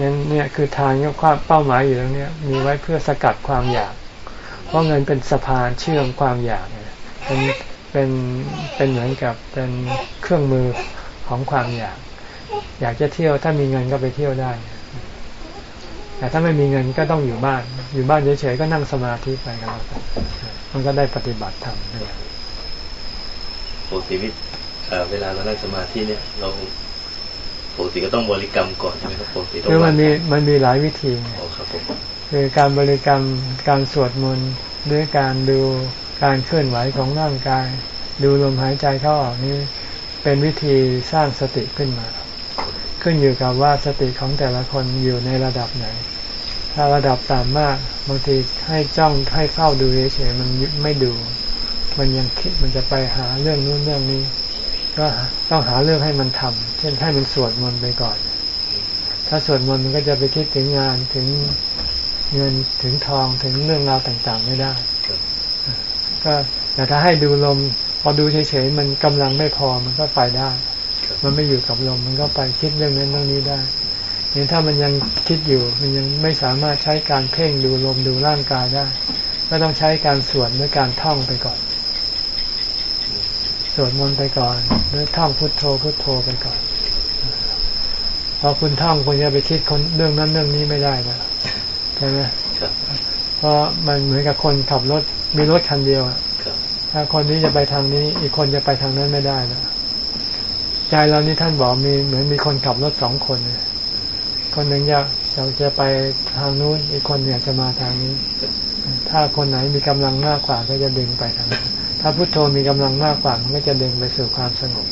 งั้นเนี่ยคือทางความเป้าหมายอยู่ตรงนี้มีไว้เพื่อสกัดความอยาก เพราะเงินเป็นสะพานเชื่อมความอยากเป็นเป็นเป็นเหมือนกับเป็นเครื่องมือของความอยาก อยากจะเที่ยวถ้ามีเงินก็ไปเที่ยวได้ แต่ถ้าไม่มีเงินก็ต้องอยู่บ้าน อยู่บ้านเฉยๆก็นั่งสมาธิไปกันแล้วกันมันก็ได้ปฏิบัติธรรมด้วยปกติเวลาเรานั่งสมาธิเนี่ยเราปกติก็ต้องบริกรรมก่อนใช่ไหมครับปกติต้องคือมันมีมันมีหลายวิธีอ๋อครับผมคือการบริกรรมการสวดมนต์ด้วยการดูการเคลื่อนไหวของร่างกาย ดูลมหายใจเข้าออกนี้เป็นวิธีสร้างสติขึ้นมา ขึ้นอยู่กับว่าสติของแต่ละคนอยู่ในระดับไหน ถ้าระดับต่ำมากบางทีให้จ้องให้เฝ้าดูเฉยๆมันไม่ดู มันยังคิดมันจะไปหาเรื่องนู้นเรื่องนี้ ก็ต้องหาเรื่องให้มันทำเช่นให้มันสวดมนต์ไปก่อน ถ้าสวดมนต์มันก็จะไปคิดถึงงานถึงเงินถึงทองถึงเรื่องราวต่างๆ ไม่ได้ก็แต่ถ้าให้ดูลมพอดูเฉยๆมันกำลังไม่พอมันก็ไปได้ มันไม่อยู่กับลมมันก็ไปคิดเรื่องนั้นเรื่องนี้ได้เนี่ยถ้ามันยังคิดอยู่มันยังไม่สามารถใช้การเพ่งดูลมดูร่างกายได้ ก็ต้องใช้การสวดด้วยการท่องไปก่อน สวดมนต์ไปก่อนหรือท่องพุทโธพุทโธไปก่อนพอคุณท่องคุณจะไปคิดคนเรื่องนั้นเรื่องนี้ไม่ได้แล้วใช่ไหมเพราะมันเหมือนกับคนขับรถมีรถคันเดียวถ้าคนนี้จะไปทางนี้ อีกคนจะไปทางนั้นไม่ได้แล้ว ใจเรานี่ท่านบอกมีเหมือนมีคนขับรถสองคน คนหนึ่งอยากจะไปทางนู้น อีกคนอยากจะมาทางนี้ ถ้าคนไหนมีกำลังมากกว่าก็จะดึงไปทางนั้นถ้าพุโทโธมีกำลังมากกว่ามันก็จะดึงไปสู่ความสงบ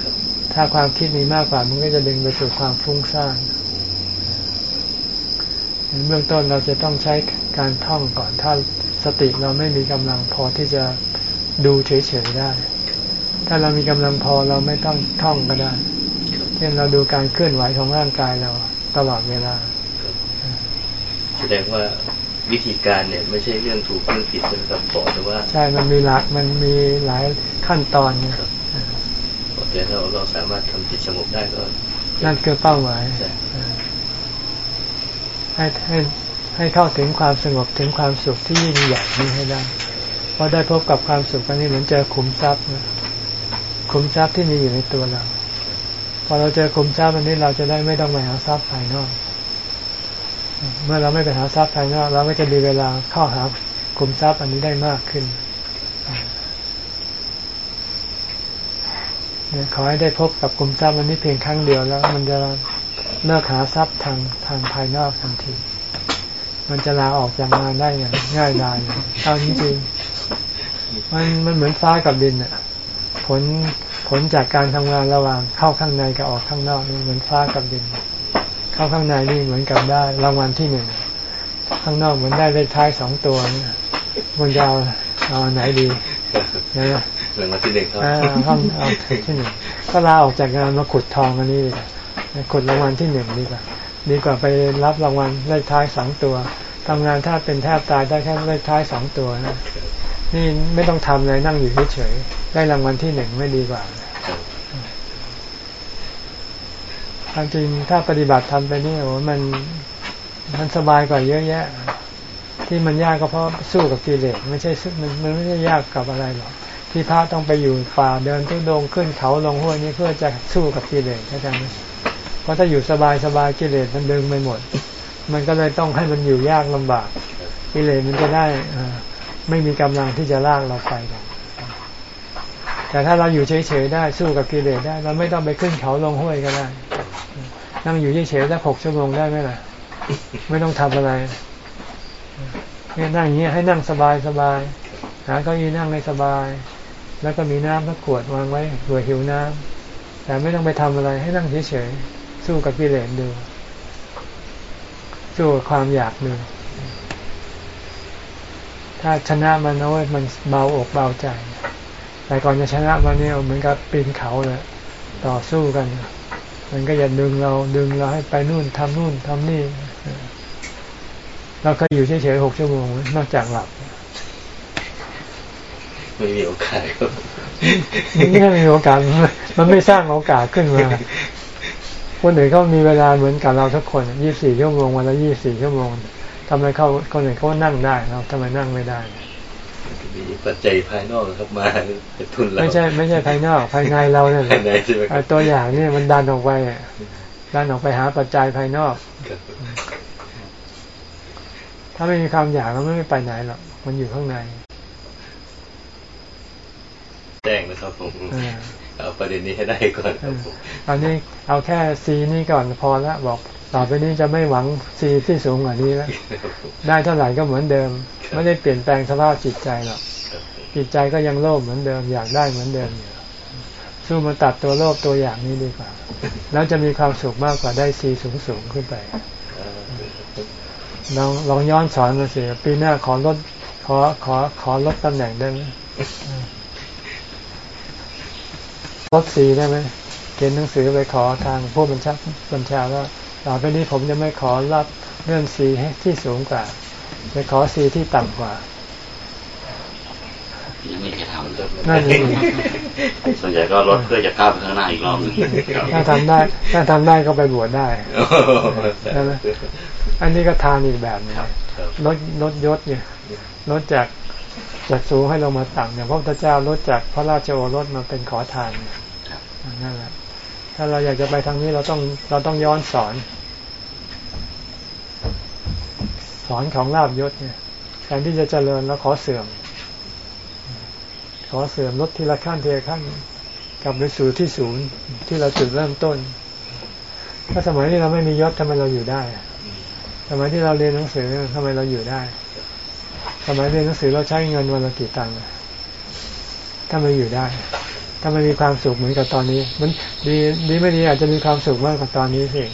ครับถ้าความคิดมีมากกว่ามันก็จะดึงไปสู่ความฟุ้งซ่านเบื้องต้นเราจะต้องใช้การท่องก่อน ถ้าสติเราไม่มีกำลังพอที่จะดูเฉยๆได้ ถ้าเรามีกำลังพอเราไม่ต้องท่องก็ได้ครับเช่นเราดูการเคลื่อนไหวของร่างกายเราตลอดเวลา แสดงว่าวิธีการเนี่ย ไม่ใช่เรื่องถูกเรื่องผิดเป็นคำสอนแต่ว่า ใช่ มันมีหลักมันมีหลายขั้นตอนเนี่ยครับแต่ถ้าเราสามารถทำจิตสงบได้ก็ นั่นคือเป้าหมายใช่ให้ให้ให้เข้าถึงความสงบถึงความสุขที่ยิ่งใหญ่นี้ให้ได้ เพราะได้พบกับความสุขอันนี้เหมือนเจอขุมทรัพย์นะ ขุมทรัพย์ที่มีอยู่ในตัวเรา พอเราเจอขุมทรัพย์อันนี้เราจะได้ไม่ต้องไปหาทรัพย์ภายนอก เมื่อเราไม่ไปหาทรัพย์ภายนอก เราก็จะมีเวลาเข้าหาขุมทรัพย์อันนี้ได้มากขึ้นเนี่ยขอให้ได้พบกับกลุ่มทรัพย์อันนี้เพียงครั้งเดียวแล้ว มันจะเลิกหาทรัพย์ทางทางภายนอกทันที มันจะลาออกจากงานได้อย่างง่ายดายเอาจริงๆมันมันเหมือนฟ้ากับดินอะ ลผลจากการทำงานระหว่างเข้าข้างในกับออกข้างนอกนี่เหมือนฟ้ากับดิน เข้าข้างในนี่เหมือนกับได้รางวัลที่หนึ่งข้างนอกเหมือนได้เลขท้ายสองตัวเนี่ยมันจะเอาเอาอันไหนดีนะหลังวันที่หนึ่งครับอ่าห้องเอาที่หนึ่งก็ลาออกจากงานมาขุดทองอันนี้ดีกว่าขุดรางวัลที่หนึ่งดีกว่าดีกว่าไปรับรางวัลเลขท้ายสองตัวทำงานถ้าเป็นแทบตายได้แค่เลขท้ายสองตัวนะ นี่ไม่ต้องทำเลยนั่งอยู่เฉยๆได้รางวัลที่หนึ่งไม่ดีกว่าความจริงถ้าปฏิบัติทำไปนี่โอ้มันมันสบายกว่าเยอะแยะ ที่มันยากก็เพราะสู้กับกิเลสไม่ใช่ซึ่งมันมันไม่ได้ยากกับอะไรหรอกที่พระต้องไปอยู่ป่าเดินทุดงขึ้นเขาลงห้วยนี่เพื่อจะสู้กับกิเลสเข้าใจไหมเพราะถ้าอยู่สบายสบายกิเลสมันดึงไปหมด มันก็เลยต้องให้มันอยู่ยากลำบากกิเลสมันจะได้อ่า ไม่มีกำลังที่จะลากเราไปกันแต่ถ้าเราอยู่เฉยๆได้สู้กับกิเลสได้ เราไม่ต้องไปขึ้นเขาลงห้วยก็ได้ นั่งอยู่เฉยๆได้หกชั่วโมงได้ไหมล่ะ ไม่ต้องทำอะไรเนี่ยนั่งอย่างเงี้ให้นั่งสบายสบายหาเก้าอี้นั่งให้สบาย แล้วก็มีน้ำสักขวดวางไว้เผื่อหิวน้ำแต่ไม่ต้องไปทำอะไรให้นั่งเฉยๆสู้กับกิเลสดูสู้กับความอยากดู ถ้าชนะมันเอาไว้มันเบาอกเบาใจ แต่ก่อนจะชนะมันเนี่ยเหมือนกับปีนเขาเลยต่อสู้กัน มันก็จะดึงเราดึงเราให้ไปนู่นทำนู่นทำนี่เราเคยอยู่เฉยๆหกชั่วโมงนอกจากหลับไม่มีโอกาสครับมันไม่มีโอกาสมันไม่สร้างโอกาสขึ้นมาคนอื่นเขามีเวลาเหมือนกับเราทุกคนยี่สี่ชั่วโมงวันละยี่สี่ชั่วโมง ทำไมเขาคนอื่นเขานั่งได้เราทำไมนั่งไม่ได้มีปัจจัยภายนอกครับมากระตุ้นเราไม่ใช่ไม่ใช่ภายนอกภายในเราเนี่ยภายในใช่ไหมคไอ้รับตัวอย่างเนี่ยมันดันออกไปอะดันออกไปหาปัจจัยภายนอกครับถ้าไม่มีความอยากเราไม่ไปไหนหรอกมันอยู่ข้างในแจ้งนะครับผมอ่าเอาประเด็นนี้ให้ได้ก่อนครับผมตอนนี้เอาแค่ซีนี่ก่อนพอละบอก ต่อไปนี้จะไม่หวังซีที่สูงกว่านี้แล้วครับผมได้เท่าไหร่ก็เหมือนเดิมครับไม่ได้เปลี่ยนแปลงสภาพจิตใจหรอกครับผมจิตใจก็ยังโลภเหมือนเดิม อยากได้เหมือนเดิมอยู่สู้มาตัดตัวโลภตัวอยากนี้ดีกว่า แล้วจะมีความสุขมากกว่าได้ซีสูงสูงๆขึ้นไปอ่าลองลองย้อนสอนมาสิปีหน้าขอลดขอขอขอลดตำแหน่งได้ไหมลดสีได้ไหมเขียนหนังสือไปขอทางผู้บัญชาบัญชาว่า ต่อไปนี้ผมจะไม่ขอรับเรื่องสีให้ที่สูงกว่า จะขอสีที่ต่ำกว่ายังไม่เคยทำเลยนั่นเองส่วนใหญ่ก็ลดเพื่อจะก้าวไปข้างหน้าอีกรอบหนึงถ้าทำได้ ถ้าทำได้ก็ไปบวชได้ใช่ไหมอันนี้ก็ทานอีกแบบหนึงครับลดลดยศเนี่ยลดจากจากสูงให้ลงมาต่ำอย่างพระพุทธเจ้าลดจากพระราชโอรสมาเป็นขอทานเนี่ยนั่นแหละ ถ้าเราอยากจะไปทางนี้เราต้องเราต้องย้อนสอน สอนของลาบยศเนี่ยแทนที่จะเจริญแล้วขอเสื่อม ขอเสื่อมลดทีละขั้นทีละขั้นกลับไปสู่ที่ศูนย์ที่เราจุดเริ่มต้น ถ้าสมัยที่เราไม่มียศทำไมเราอยู่ได้ สมัยที่เราเรียนหนังสือทำไมเราอยู่ได้ สมัยเรียนหนังสือเราใช้เงินวันละกี่ตังค์อะถ้ามันอยู่ได้ ถ้ามันมีความสุขเหมือนกับตอนนี้ มันดีดีไม่ดีอาจจะมีความสุขมากกว่าตอนนี้สิ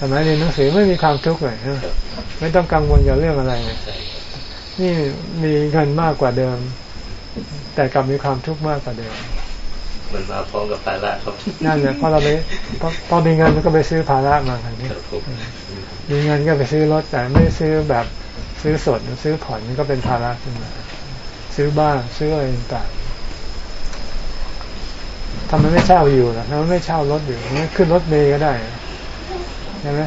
สมัยเรียนหนังสือไม่มีความทุกข์เลยนะไม่ต้องกังวลกับเรื่องอะไรเลยนี่มีเงินมากกว่าเดิม แต่กลับมีความทุกข์มากกว่าเดิมมันมาพร้อมกับภาระครับนั่นแหละเพราะเราไปเพราะพอมีเงินมันก็ไปซื้อภาระมาทันทีครับผมมีเงินก็ไปซื้อรถแต่ไม่ซื้อแบบซื้อสดซื้อผ่อนมันก็เป็นภาระขึ้นมาซื้อบ้านซื้ออะไรต่างๆ ทำไมไม่เช่าอยู่ล่ะทำไมไม่เช่ารถอยู่ไม่ขึ้นรถเมย์ก็ได้ใช่ไหม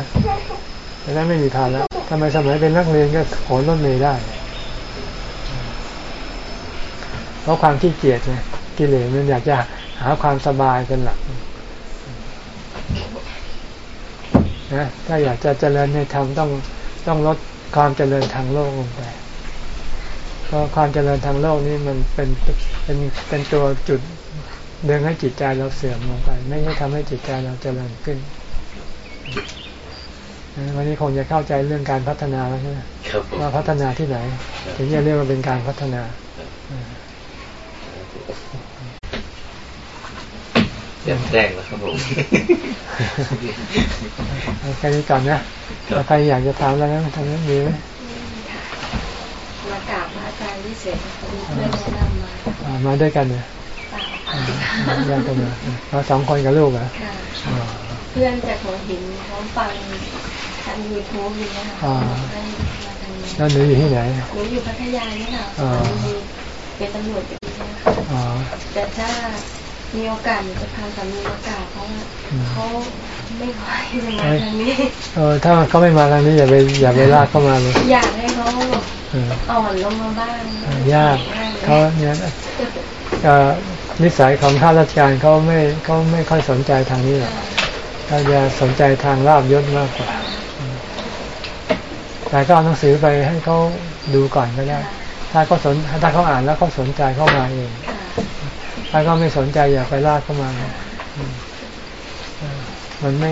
แต่นั้ไม่มีภาระทำไมสมัยเป็นนักเรียนก็ขนรถเมย์ได้ เพราะความขี้เกียจไงกิเลสมันอยากจะหาความสบายเป็นหลักนะถ้าอยากจะเจริญในธรรมต้องต้องลดความเจริญทางโลกลงไปเพราะความเจริญทางโลกนี่มันเป็นเป็นเป็นตัวจุด เดึงให้จิตใจเราเสื่อมลงไป ไม่ใช่ทำให้จิตใจเราเจริญขึ้นนะวันนี้คงจะเข้าใจเรื่องการพัฒนาแล้วใช่ไหมครับผมว่าพัฒนาที่ไหน ถึงจะเรียกว่าเป็นการพัฒนาเปลี่ยนแปลงแล้วครับผมเอาแค่นี้ก่อนนะถ้าใครอยากจะถามอะไรนะทางนี้มีไหมมากราบพระอาจารย์ที่เสร็จมีเพื่อนแนะนำมาอ่ามาด้วยกันเนี่ยเปล่าอ่า แยกกันมาเราสองคนกับลูกเหรอะเพื่อนจากหัวหินเขาฟังทางยูทูบนี่นะคะอ่าให้มาทางนี้แล้วหนูอยู่ที่ไหนหนูอยู่พัทยานี่ค่ะเป็นตำรวจอยู่ที่นี่ค่ะแต่ถ้ามีโอกาสจะพาสามีมากาบเพราะว่าเขาไม่ค่อยจะมาทางนี้เออถ้าเขาไม่มาทางนี้อย่าไปอย่าไปลากเข้ามาเลยอยากให้เขาอ่อนลงมาบ้างยากเขาเนี่ยเอ่อ นิสัยของข้าราชการเขาไม่เขาไม่ค่อยสนใจทางนี้หรอกเขาจะสนใจทางลาบยศมากกว่าอืมแต่ก็เอาหนังสือไปให้เขาดูก่อนก็ได้ ถ้าเขาสนถ้าเขาอ่านแล้วเขาสนใจเข้ามาเองค่ะถ้าเขาไม่สนใจอย่าไปลากเข้ามานะอืมเออมันไม่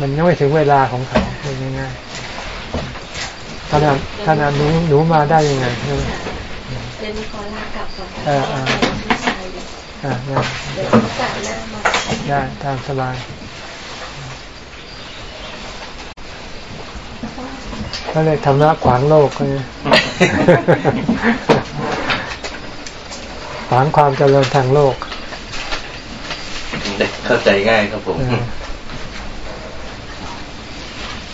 มันยังไม่ถึงเวลาของเขาพูดง่ายๆขนาดขนาดหนูหนูมาได้ยังไงใช่ไหมเดี๋ยวหนูขอลากลับก่อนเอ่ายอยู่อ่าได้เรียกาสหน้ามาได้ตามสบายก็เลยทำละขวางโลกเลยขวางความเจริญทางโลก เข้าใจง่ายครับผม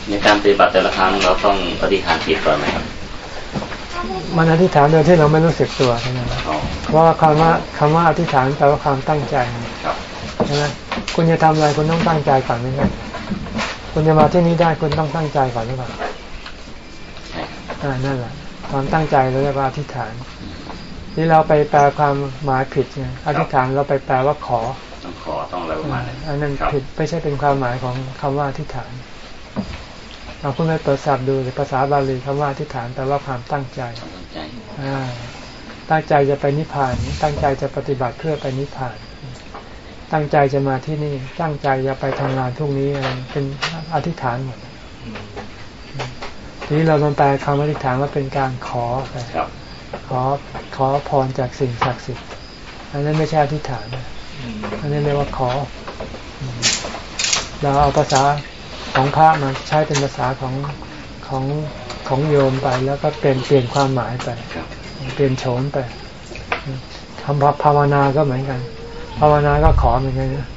ในการปฏิบัติแต่ละครั้งเราต้องอธิษฐานจิตก่อนไหมครับ มันอธิษฐานโดยที่เราไม่รู้สึกตัวใช่ไหมอ๋อเพราะว่าคำว่าคำว่าอธิษฐานแปลว่าความตั้งใจครับใช่ไหมคุณจะทำอะไรคุณต้องตั้งใจก่อนไหมครับคุณจะมาที่นี้ได้คุณต้องตั้งใจก่อนหรือเปล่าใช่อ่านั่นแหละความตั้งใจเราเรียกว่าอธิษฐานนี่เราไปแปลความหมายผิดไงอธิษฐานเราไปแปลว่าขอต้องขอต้องอะไรประมาณนั้นอันนั้นครับผิดไม่ใช่เป็นความหมายของคำว่าอธิษฐาน เราคุณไปเปิดศัพท์ดูหรือภาษาบาลีคำว่าอธิษฐานแปลว่าความตั้งใจต้องตั้งใจอ่าตั้งใจจะไปนิพพาน ตั้งใจจะปฏิบัติเพื่อไปนิพพาน ตั้งใจจะมาที่นี่ ตั้งใจจะไปทำงานพรุ่งนี้อะไรเป็นอธิษฐานหมดทีนี้เราลองแปลคำอธิษฐานว่าเป็นการขอไปครับขอขอพรจากสิ่งศักดิ์สิทธิ์อันนั้นไม่ใช่อธิษฐานนะอันนี้เรียกว่าขออืมเราเอาภาษา ของพระมาใช้เป็นภาษาของของของโยมไป แล้วก็เปลี่ยนเปลี่ยนความหมายไปครับเปลี่ยนโฉมไปคำภาวนาก็เหมือนกัน ภาวนาก็ขอเหมือนกันนะ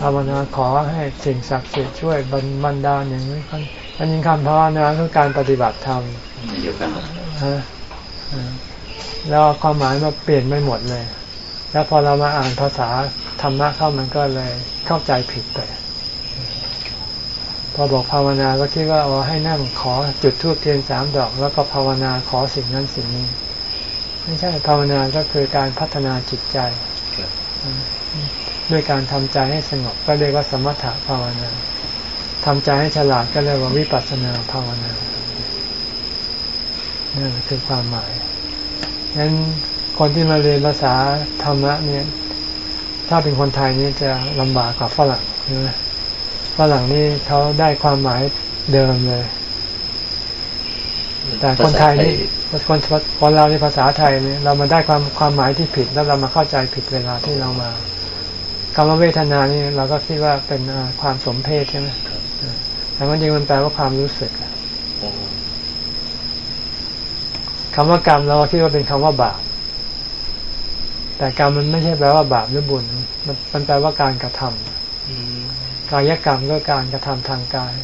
ภาวนาขอให้สิ่งศักดิ์สิทธิ์ช่วยบันบันดาลอย่างนี้กันอันนี้คำภาวนาคือการปฏิบัติธรรมเดียวกันหมดฮะอ่าแล้วเอาความหมายมาเปลี่ยนไม่หมดเลย แล้วพอเรามาอ่านภาษาธรรมะเข้ามันก็เลยเข้าใจผิดไป พอบอกภาวนาก็คิดว่าอ๋อให้นั่งขอจุดทูบเทียนสามดอก แล้วก็ภาวนาขอสิ่งนั้นสิ่งนี้ ไม่ใช่ภาวนาก็คือการพัฒนาจิตใจครับอืมด้วยการทำใจให้สงบก็เรียกว่าสมถะภาวนาทำใจให้ฉลาดก็เรียกว่าวิปัสสนาภาวนานั่นคือความหมายงั้นคนที่มาเรียนภาษาธรรมะเนี่ย ถ้าเป็นคนไทยนี่จะลำบากกว่าฝรั่งใช่ไหม ฝรั่งนี่เขาได้ความหมายเดิมเลย แต่คนไทยนี่คนคนเราในภาษาไทยเนี่ยเรามาได้ความความหมายที่ผิด แล้วเรามาเข้าใจผิดเวลาที่เรามาคำว่าเวทนานี่เราก็คิดว่าเป็นความสมเพศใช่ไหมแต่มันจริงมันแปลว่าความรู้สึกคำว่ากรรมเราคิดว่าเป็นคำว่าบาป แต่กรรมมันไม่ใช่แปลว่าบาปหรือบุญ มันมันแปลว่าการกระทำ กายกรรมก็การกระทำทางกาย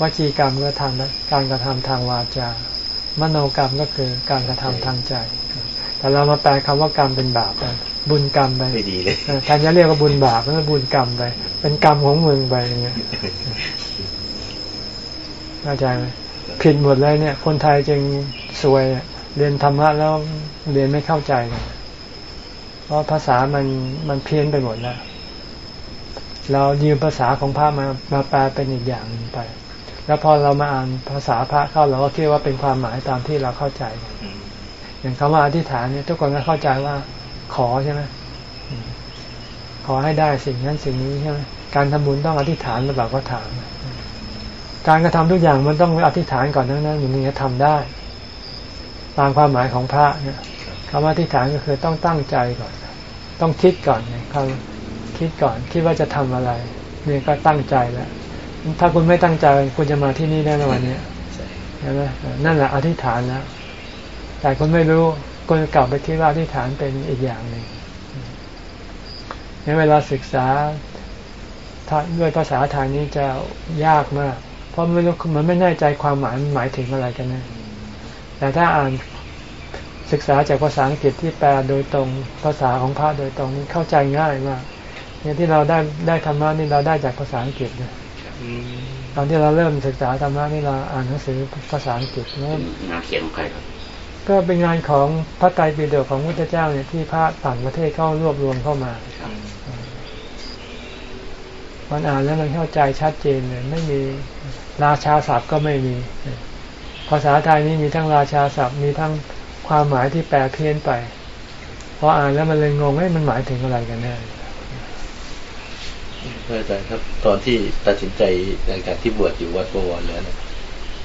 วจีกรรมก็ทางการกระทำทางวาจามโนกรรมก็คือการกระทำทางใจ แต่เรามาแปลคำว่ากรรมเป็นบาปไปบุญกรรมไปไม่ดีเลยแทนจะเรียกว่าบุญบาปก็บุญกรรมไป เป็นกรรมของมึงไปอย่างเงี้ยเข้าใจไหมผิดหมดเลยเนี่ย คนไทยจึงสวยเรียนธรรมะแล้วเรียนไม่เข้าใจเลยเพราะภาษามันมันเพี้ยนไปหมดแล้ว เรายืมภาษาของพระมามาแปลเป็นอีกอย่างหนึ่งไป แล้วพอเรามาอ่านภาษาพระเข้าเราก็คิดว่าเป็นความหมายตามที่เราเข้าใจ อย่างคำว่าอธิษฐานเนี่ยทุกคนก็เข้าใจว่าขอใช่ไหมขอให้ได้สิ่งนั้นสิ่งนี้ใช่ไหมการทำบุญต้องอธิษฐานหรือเปล่าก็ถามการกระทำทุกอย่างมันต้องอธิษฐานก่อนนั้นนั้นมันถึงจะทำได้ ตามความหมายของพระเนี่ยคำว่าอธิษฐานก็คือต้องตั้งใจก่อน ต้องคิดก่อนเนี่ยเขา คิดก่อนคิดว่าจะทำอะไรนี่ก็ตั้งใจแล้วถ้าคุณไม่ตั้งใจคุณจะมาที่นี่ได้ในวันนี้ใช่ไหมนั่นแหละอธิษฐานแล้วแต่คุณไม่รู้คุณกลับไปคิดว่าอธิษฐานเป็นอีกอย่างหนึ่งในเวลาศึกษาด้วยภาษาไทยนี้จะยากมาก เพราะไม่รู้มันไม่แน่ใจความหมายมันหมายถึงอะไรกันน่แต่ถ้าอ่านศึกษาจากภาษาอังกฤษที่แปลโดยตรงภาษาของพระโดยตรงนี้เข้าใจง่ายมาก เนี่ยที่เราได้ได้ธรรมะนี่เราได้จากภาษาอังกฤษเนี่ยตอนที่เราเริ่มศึกษาธรรมะนี่เราอ่านหนังสือภาษาอังกฤษเริ่มงานเขียนของใครครับก็เป็นงานของพระไตรปิฎกของพุทธเจ้าเนี่ยที่พระต่างประเทศเข้ารวบรวมเข้ามามันอ่านแล้วมันเข้าใจชัดเจนเลยไม่มีราชาศัพท์ก็ไม่มี ภาษาไทยนี่มีทั้งราชาศัพท์มีทั้งความหมายที่แปลเพี้ยนไปพออ่านแล้วมันเลยงงให้มันหมายถึงอะไรกันแน่ อาจารย์ครับ ตอนที่ตัดสินใจในการที่บวชอยู่วัดบวรแล้วนะ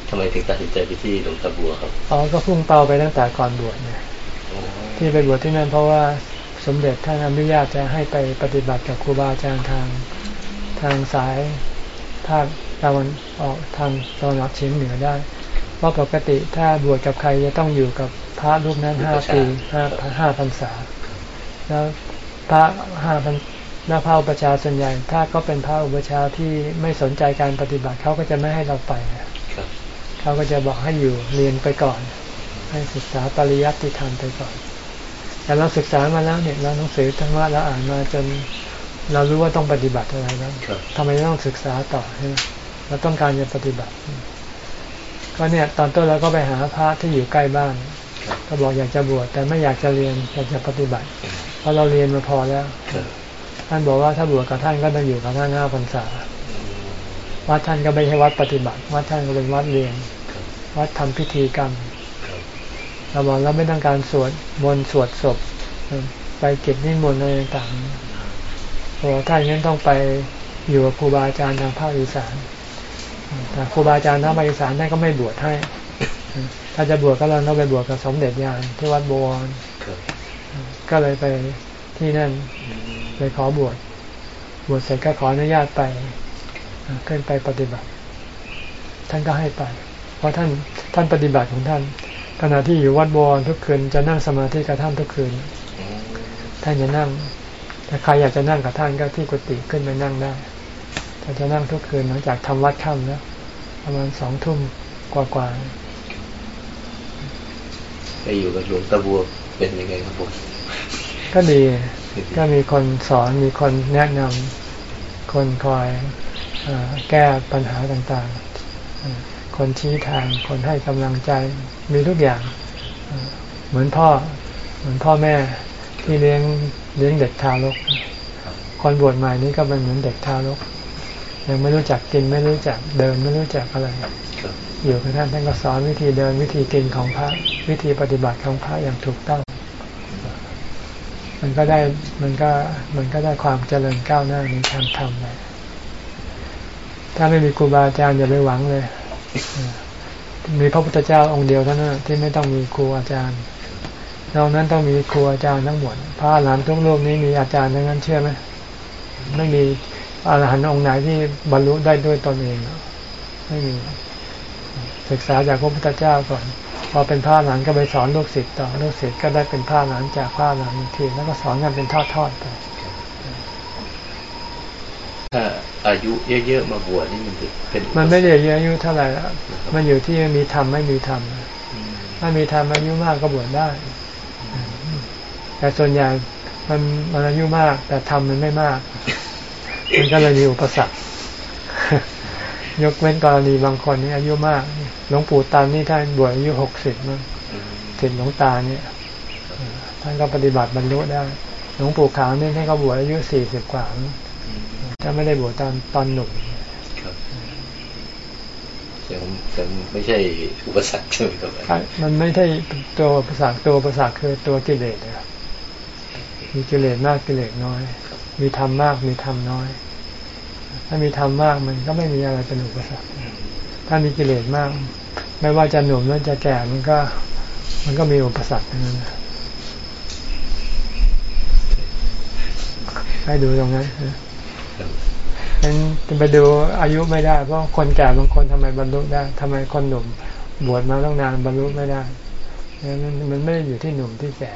ทำไมถึงตัดสินใจไปที่หลวงตาบัวครับอ๋อก็พุ่งเป้าไปตั้งแต่ก่อนบวชเนี่ยที่ไปบวชที่นั่นเพราะว่าสมเด็จท่านอนุญาตจะให้ไปปฏิบัติกับครูบาอาจารย์ทางทางสายภาคตะวันออกทางตะวันออกเฉียงเหนือได้ เพราะปกติถ้าบวชกับใครจะต้องอยู่กับพระรูปนั้นห้าปีห้าห้าพรรษา แล้วพระห้าพันแล้วพระอุปชาส่วนใหญ่ ถ้าก็เป็นพระอุปชาที่ไม่สนใจการปฏิบัติเขาก็จะไม่ให้เราไปเขาก็จะบอกให้อยู่เรียนไปก่อน ให้ศึกษาปริยัติธรรมไปก่อน แต่เราศึกษามาแล้วเนี่ยเราหนังสือทั้งว่าเราอ่านมาจนเรารู้ว่าต้องปฏิบัติอะไรแล้วทำไมต้องศึกษาต่อใช่ไหมเราต้องการจะปฏิบัติ ก็เนี่ยตอนต้นเราก็ไปหาพระที่อยู่ใกล้บ้าน ก็บอกอยากจะบวชแต่ไม่อยากจะเรียนอยากจะปฏิบัติเพราะเราเรียนมาพอแล้ว ท่านบอกว่าถ้าบวชกับท่านก็ต้องอยู่กับท่านห้าพรรษาวัดท่านก็ไม่ใช่วัดปฏิบัติ วัดท่านก็เป็นวัดเรียน วัดทำพิธีกรรมเราบอกเราไม่ต้องการสวดมนต์สวดศพ ไปเก็บนิมนต์อะไรต่างๆพอท่านนั้นต้องไปอยู่กับครูบาอาจารย์ทางภาคอีสานแต่ครูบาอาจารย์ทางภาคอีสานท่านก็ไม่บวชให้ ถ้าจะบวชก็เราต้องไปบวชกับสมเด็จยานที่วัดบวรก็เลยไปที่นั่น ไปขอบวชบวชเสร็จก็ขออนุญาตไปขึ้นไปปฏิบัติ ท่านก็ให้ไป เพราะท่านท่านปฏิบัติของท่าน ขณะที่อยู่วัดบวรทุกคืนจะนั่งสมาธิกับท่านทุกคืน ท่านจะนั่งถ้าใครอยากจะนั่งกับท่านก็ที่กุฏิขึ้นไปนั่งได้ท่านจะนั่งทุกคืนหลังจากทำวัดค่ำแล้วประมาณสองทุ่มกว่าๆไปอยู่กับหลวงตาบัวเป็นยังไงครับผมก็ดี ก็มีคนสอนมีคนแนะนำคนคอยแก้ปัญหาต่างๆ คนชี้ทางคนให้กำลังใจมีทุกอย่าง เหมือนพ่อเหมือนพ่อแม่ที่เลี้ยงเลี้ยงเด็กทารก คนบวชใหม่นี้ก็เป็นเหมือนเด็กทารก ยังไม่รู้จักกินไม่รู้จักเดินไม่รู้จักอะไรอยู่กับท่านท่านก็สอนวิธีเดินวิธีกินของพระวิธีปฏิบัติของพระอย่างถูกต้อง มันก็ได้มันก็มันก็ได้ความเจริญก้าวหน้าในทางธรรมเลยถ้าไม่มีครูบาอาจารย์อย่าไปหวังเลย มีพระพุทธเจ้าองค์เดียวเท่านั้นที่ไม่ต้องมีครูอาจารย์นอกนั้นต้องมีครูอาจารย์ทั้งหมดพระอรหันต์ทุกโลกนี้มีอาจารย์ทั้งนั้นเชื่อไหมไม่มีอรหันต์องค์ไหนที่บรรลุได้ด้วยตนเองไม่มีศึกษาจากพระพุทธเจ้าก่อน อเป็นพระอรหันต์ก็ไปสอนลูกศิษย์ต่อลูกศิษย์ก็ได้เป็นพระอรหันต์จากพระอรหันต์ทีแล้วก็สอนกันเป็นทอดๆไปถ้าอายุเยอะๆมาบวชนี่มันจะเป็นมันไม่ได้เยอะอายุเท่าไหร่แล้วมันอยู่ที่มีธรรมไม่มีธรรมถ้ามีธรรมอายุมากก็บวชได้ แต่ส่วนใหญ่มันมันอายุมาก แต่ธรรมมันไม่มาก มันก็เลยมีอุปสรรคยกเว้นกรณีบางคนนี่อายุมาก หลวงปู่ตานี่ท่านบวชอายุหกสิบมั้งสิทธิ์หลวงตาเนี่ยท่านก็ปฏิบัติบรรลุได้ หลวงปู่ขาวนี่ท่านก็บวชอายุสี่สิบกว่าถ้าไม่ได้บวชตอนตอนหนุ่มครับแต่แต่ไม่ใช่อุปสรรคใช่ไหมครับมันไม่ใช่ตัวอุปสรรคตัวอุปสรรคคือตัวกิเลสนะครับมีกิเลสมากกิเลสน้อย มีธรรมมากมีธรรมน้อย ถ้ามีธรรมมากมันก็ไม่มีอะไรเป็นอุปสรรค ถ้ามีกิเลสมาก ไม่ว่าจะหนุ่มหรือจะแก่มันก็ มันก็มีอุปสรรคทั้งนั้นให้ดูตรงนั้นนั้นจะไปดูอายุไม่ได้ เพราะคนแก่บางคนทำไมบรรลุได้ทำไมคนหนุ่มบวชมาต้องนานบรรลุไม่ได้มันมันไม่ได้อยู่ที่หนุ่มที่แก่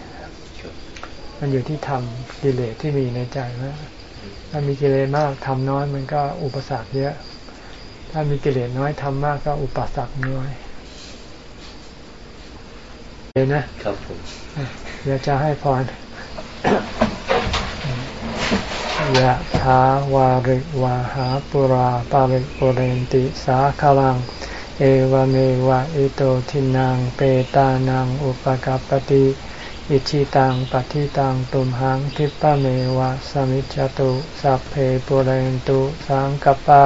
มันอยู่ที่ธรรมกิเลสที่มีในใจนะถ้ามีกิเลสมากทำน้อยมันก็อุปสรรคเยอะ ถ้ามีกิเลสน้อยทำมากก็อุปสรรคน้อยเห็นนะครับผมเดี๋ยวจะให้พรยะถาวาริวาหาปุราปาริปุเรนติสาคลัง เอวเมวะอิโตทินังเปตานังอุปกัปปติอิชิตังปฏิตังตุมหังคิปะเมวะสมิจจตุสัพเพปุเรนตุสังกปา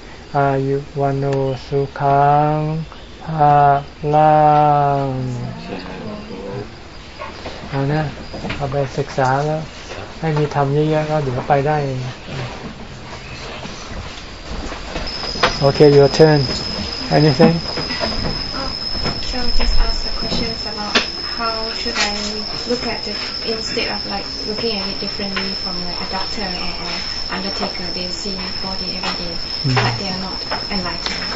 อายุวันโอสุขังภาลังเอานะเอาไปศึกษาแล้ว ให้มีทำเยอะๆก็เดี๋ยวไปได้ โอเค your turn anything So just ask the questions about how should I look at it instead of like looking at it differently from like a doctor or, or undertaker. They see body every day, hmm. but they are not enlightened.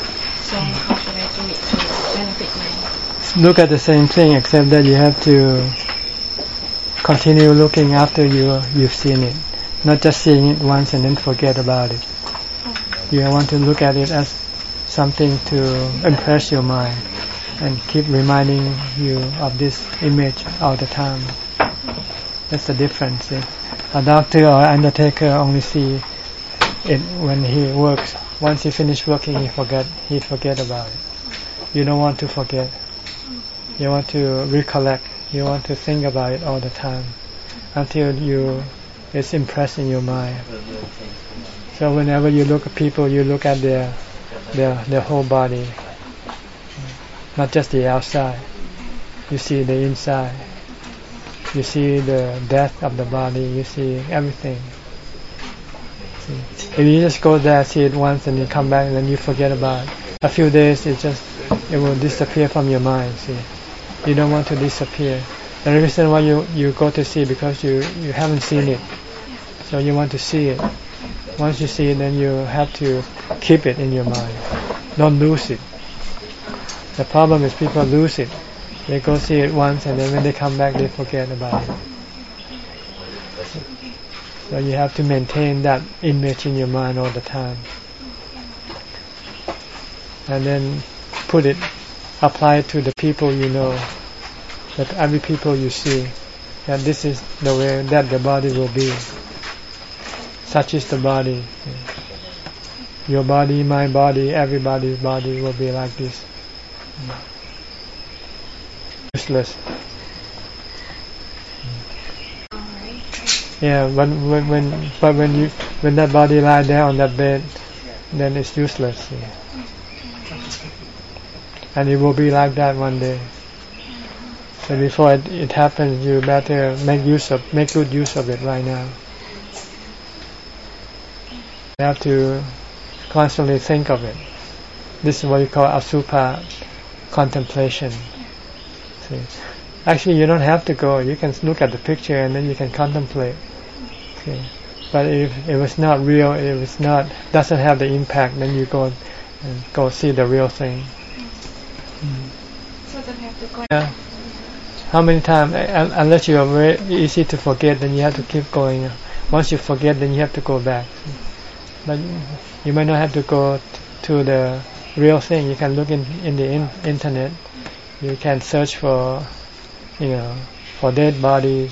So how should I do it to benefit my? look at the same thing except that you have to continue looking after you you've seen it not just seeing it once and then forget about it oh. you want to look at it as something to impress your mind and keep reminding you of this image all the time. That's the difference. A doctor or undertaker only see it when he works once he finish working he forget he forget about it. You don't want to forget. You want to recollect. You want to think about it all the time until you it's impressed in your mind. So whenever you look at people you look at their their their whole body not just the outside. You see the inside. You see the death of the body. You see everything. See. if you just go there see it once and you come back and then you forget about it. A few days it just it will disappear from your mind see? You don't want to disappear. The reason why you you go to see because you you haven't seen it. So you want to see it. Once you see it then you have to keep it in your mind. Don't lose it the problem is people lose it. They go see it once and then when they come back they forget about it. So you have to maintain that image in your mind all the time. And then put it apply it to the people you know that every people you see that this is the way that the body will be. Such is the body. Your body my body everybody's body will be like this useless. Yeah, when when when but when you when that body lie there on that bed, then it's useless. Yeah. And it will be like that one day. So before it, it happens, you better make use of make good use of it right now. You have to constantly think of it. This is what you call asupa contemplation. See? Actually, you don't have to go. You can look at the picture and then you can contemplate. Okay. But if it was not real, it was not doesn't have the impact, then you go and go see the real thing. So don't have to go. Yeah. How many times? Uh, unless you are very easy to forget, then you have to keep going. Once you forget, then you have to go back. But you might not have to go to the real thing. You can look in in the in, internet. You can search for, you know, for dead bodies.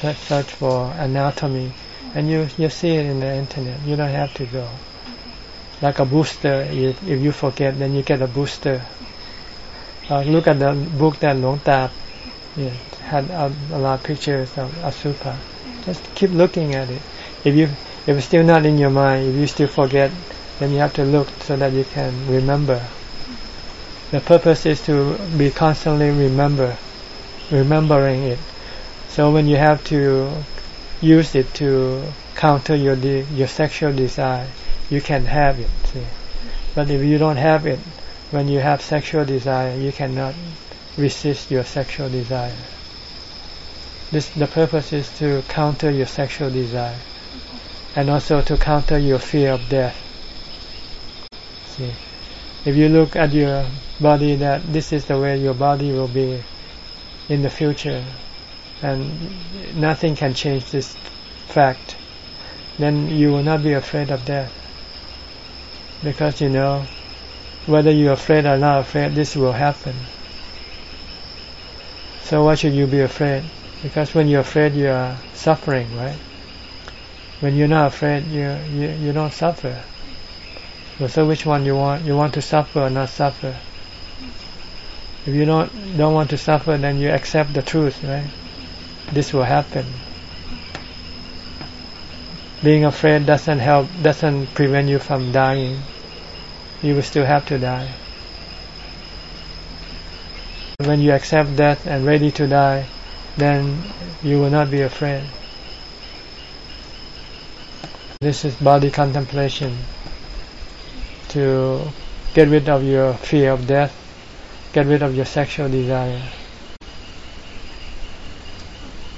Search for anatomy, and you you see it in the internet. You don't have to go. Like a booster. If, if you forget, then you get a booster. Uh, look at the book that Long Ta yeah, had a, a lot of pictures of Asupa. Just keep looking at it. If you if it's still not in your mind, if you still forget, then you have to look so that you can remember. The purpose is to be constantly remember, remembering it. So when you have to use it to counter your your sexual desire, you can have it. See? But if you don't have it, when you have sexual desire, you cannot resist your sexual desire. This the purpose is to counter your sexual desire, and also to counter your fear of death. See, if you look at your body, that this is the way your body will be in the future, and nothing can change this fact, then you will not be afraid of death, because you know whether you're afraid or not afraid, this will happen. So why should you be afraid? Because when you're afraid, you are suffering, right? When you're not afraid, you you, you don't suffer. So which one you want? You want to suffer or not suffer? If you don't don't want to suffer, then you accept the truth, right? This will happen. Being afraid doesn't help, doesn't prevent you from dying. You will still have to die. When you accept death and ready to die, then you will not be afraid. This is body contemplation. To get rid of your fear of death, get rid of your sexual desire,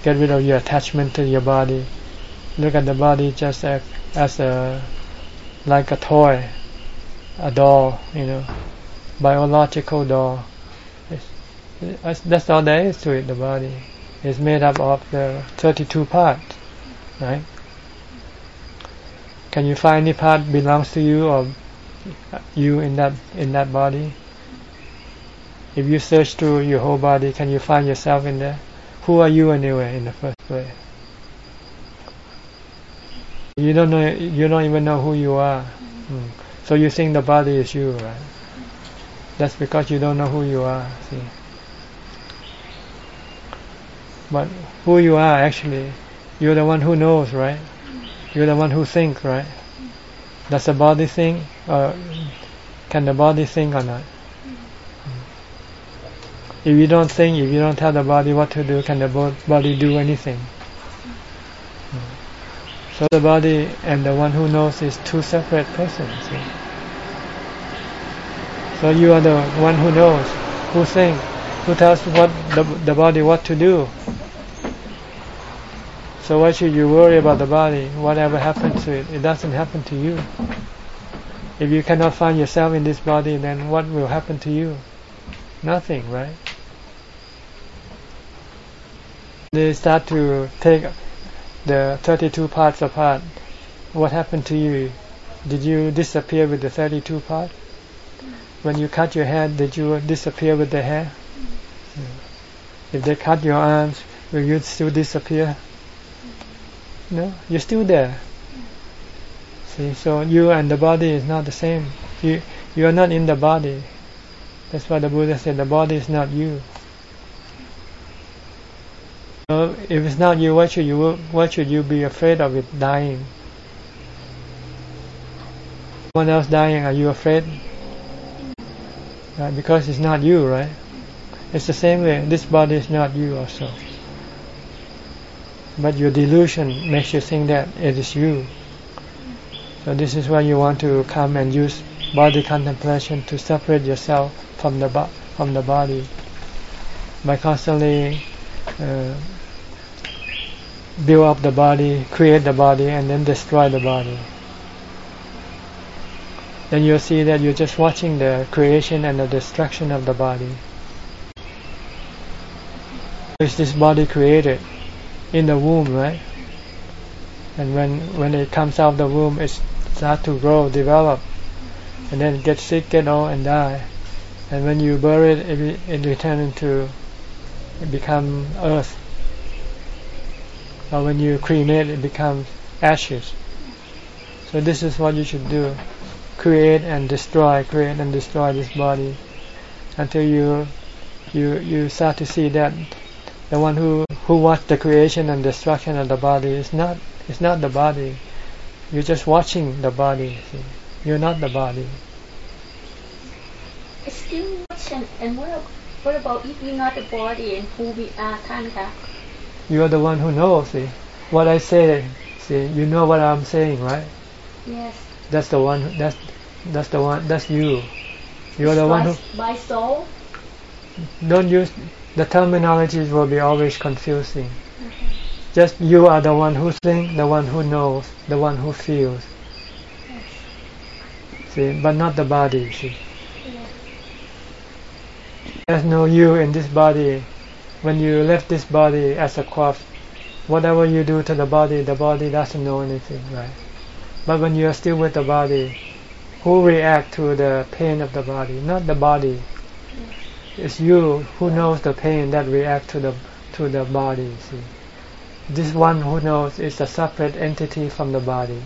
get rid of your attachment to your body. Look at the body just as, as a like a toy, a doll, you know, biological doll. It's, that's all there is to it. The body is made up of the 32 parts, right? Can you find any part belongs to you or you in that in that body? If you search through your whole body, can you find yourself in there? Who are you anyway in the first place? You don't know. You don't even know who you are. Mm. So you think the body is you, right? That's because you don't know who you are. See. But who you are actually, you're the one who knows, right? You're the one who thinks, right? Does the body think, or can the body think or not? Mm. If you don't think, if you don't tell the body what to do, can the body do anything? Mm. So the body and the one who knows is two separate persons. So you are the one who knows, who thinks, who tells what the, the body what to do. So why should you worry about the body? Whatever happens to it, it doesn't happen to you. If you cannot find yourself in this body, then what will happen to you? Nothing, right? They start to take the 32 parts apart. What happened to you? Did you disappear with the 32 parts? When you cut your hair, did you disappear with the hair? If they cut your arms, will you still disappear? No, you're still there. See, so you and the body is not the same. You you are not in the body. That's why the Buddha said the body is not you. So if it's not you, what should you why should you be afraid of it dying? Someone else dying, are you afraid? Right, because it's not you, right? It's the same way. This body is not you also. But your delusion makes you think that it is you. So this is why you want to come and use body contemplation to separate yourself from the from the body by constantly uh, build up the body, create the body, and then destroy the body. Then you'll see that you're just watching the creation and the destruction of the body. Is this body created in the womb, right? And when when it comes out of the womb, it starts to grow, develop, and then get sick, get old, and die. And when you bury it, it, it returns into, it become earth. Or when you cremate, it becomes ashes. So this is what you should do: create and destroy, create and destroy this body, until you you you start to see that the one who who watched the creation and destruction of the body is not is not the body. You're just watching the body. See? You're not the body. Still me, and what, what about if we're not the body and who we are, Tanka? You're the one who knows, see? What I say, see, you know what I'm saying, right? Yes. That's the one, that's, that's the one, that's you. You're the one who... My soul? Don't use, the terminologies will be always confusing. Okay. Just you are the one who thinks, the one who knows, the one who feels. See, but not the body. See, there's no you in this body. When you left this body as a corpse, whatever you do to the body, the body doesn't know anything, right? But when you are still with the body, who react to the pain of the body? Not the body. It's you who knows the pain that react to the to the body. See, this one who knows is a separate entity from the body.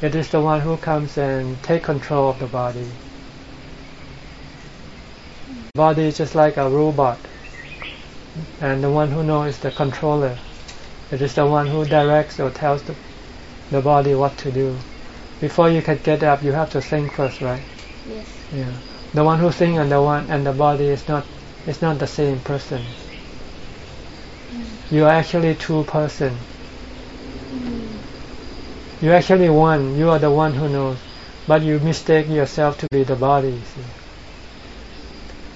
It is the one who comes and take control of the body. Body is just like a robot, and the one who knows is the controller. It is the one who directs or tells the, the body what to do. Before you can get up, you have to think first, right? Yes. Yeah. The one who thinks and the one and the body is not is not the same person. You are actually two person. You are actually one. You are the one who knows, but you mistake yourself to be the body. See?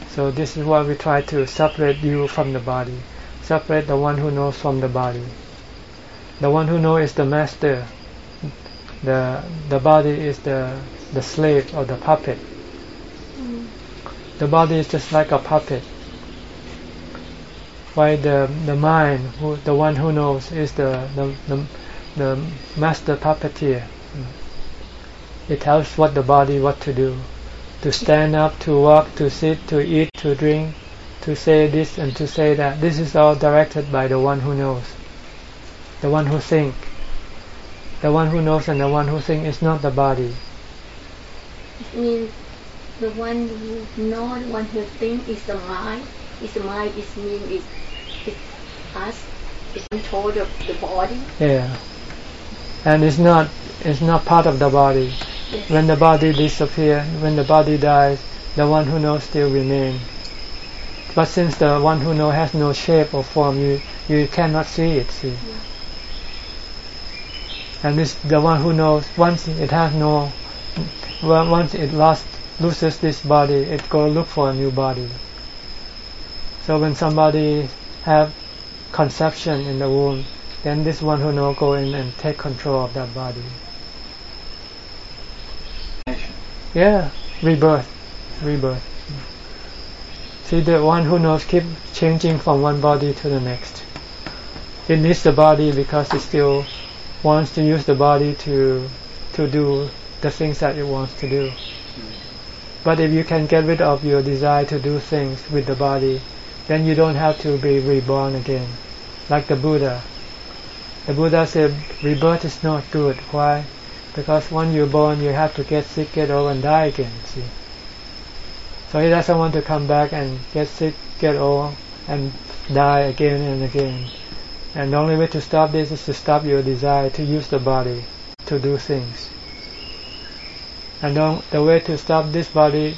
So this is why we try to separate you from the body, separate the one who knows from the body. The one who knows is the master. The the body is the the slave or the puppet. Mm-hmm. The body is just like a puppet. Why the the mind, who, the one who knows, is the the, the the master puppeteer. Mm. It tells what the body what to do, to stand up, to walk, to sit, to eat, to drink, to say this and to say that. This is all directed by the one who knows, the one who think. The one who knows and the one who think is not the body. It means the one who know, the one who think is the mind. Is the mind is mean is us. Is control of the body. Yeah. And it's not it's not part of the body. Yes. When the body disappears, when the body dies, the one who knows still remains. But since the one who knows has no shape or form, you you cannot see it. See. And this the one who knows once it has no well, once it lost loses this body, it go look for a new body. So when somebody have conception in the womb, then this one who know go in and take control of that body. Yeah, rebirth, rebirth. See, the one who knows keep changing from one body to the next. It needs the body because it still wants to use the body to to do the things that it wants to do. Hmm. But if you can get rid of your desire to do things with the body, then you don't have to be reborn again. Like the Buddha. The Buddha said rebirth is not good. Why? Because when you're born, you have to get sick, get old, and die again. See. So he doesn't want to come back and get sick, get old, and die again and again. And the only way to stop this is to stop your desire to use the body to do things. And the way to stop this body,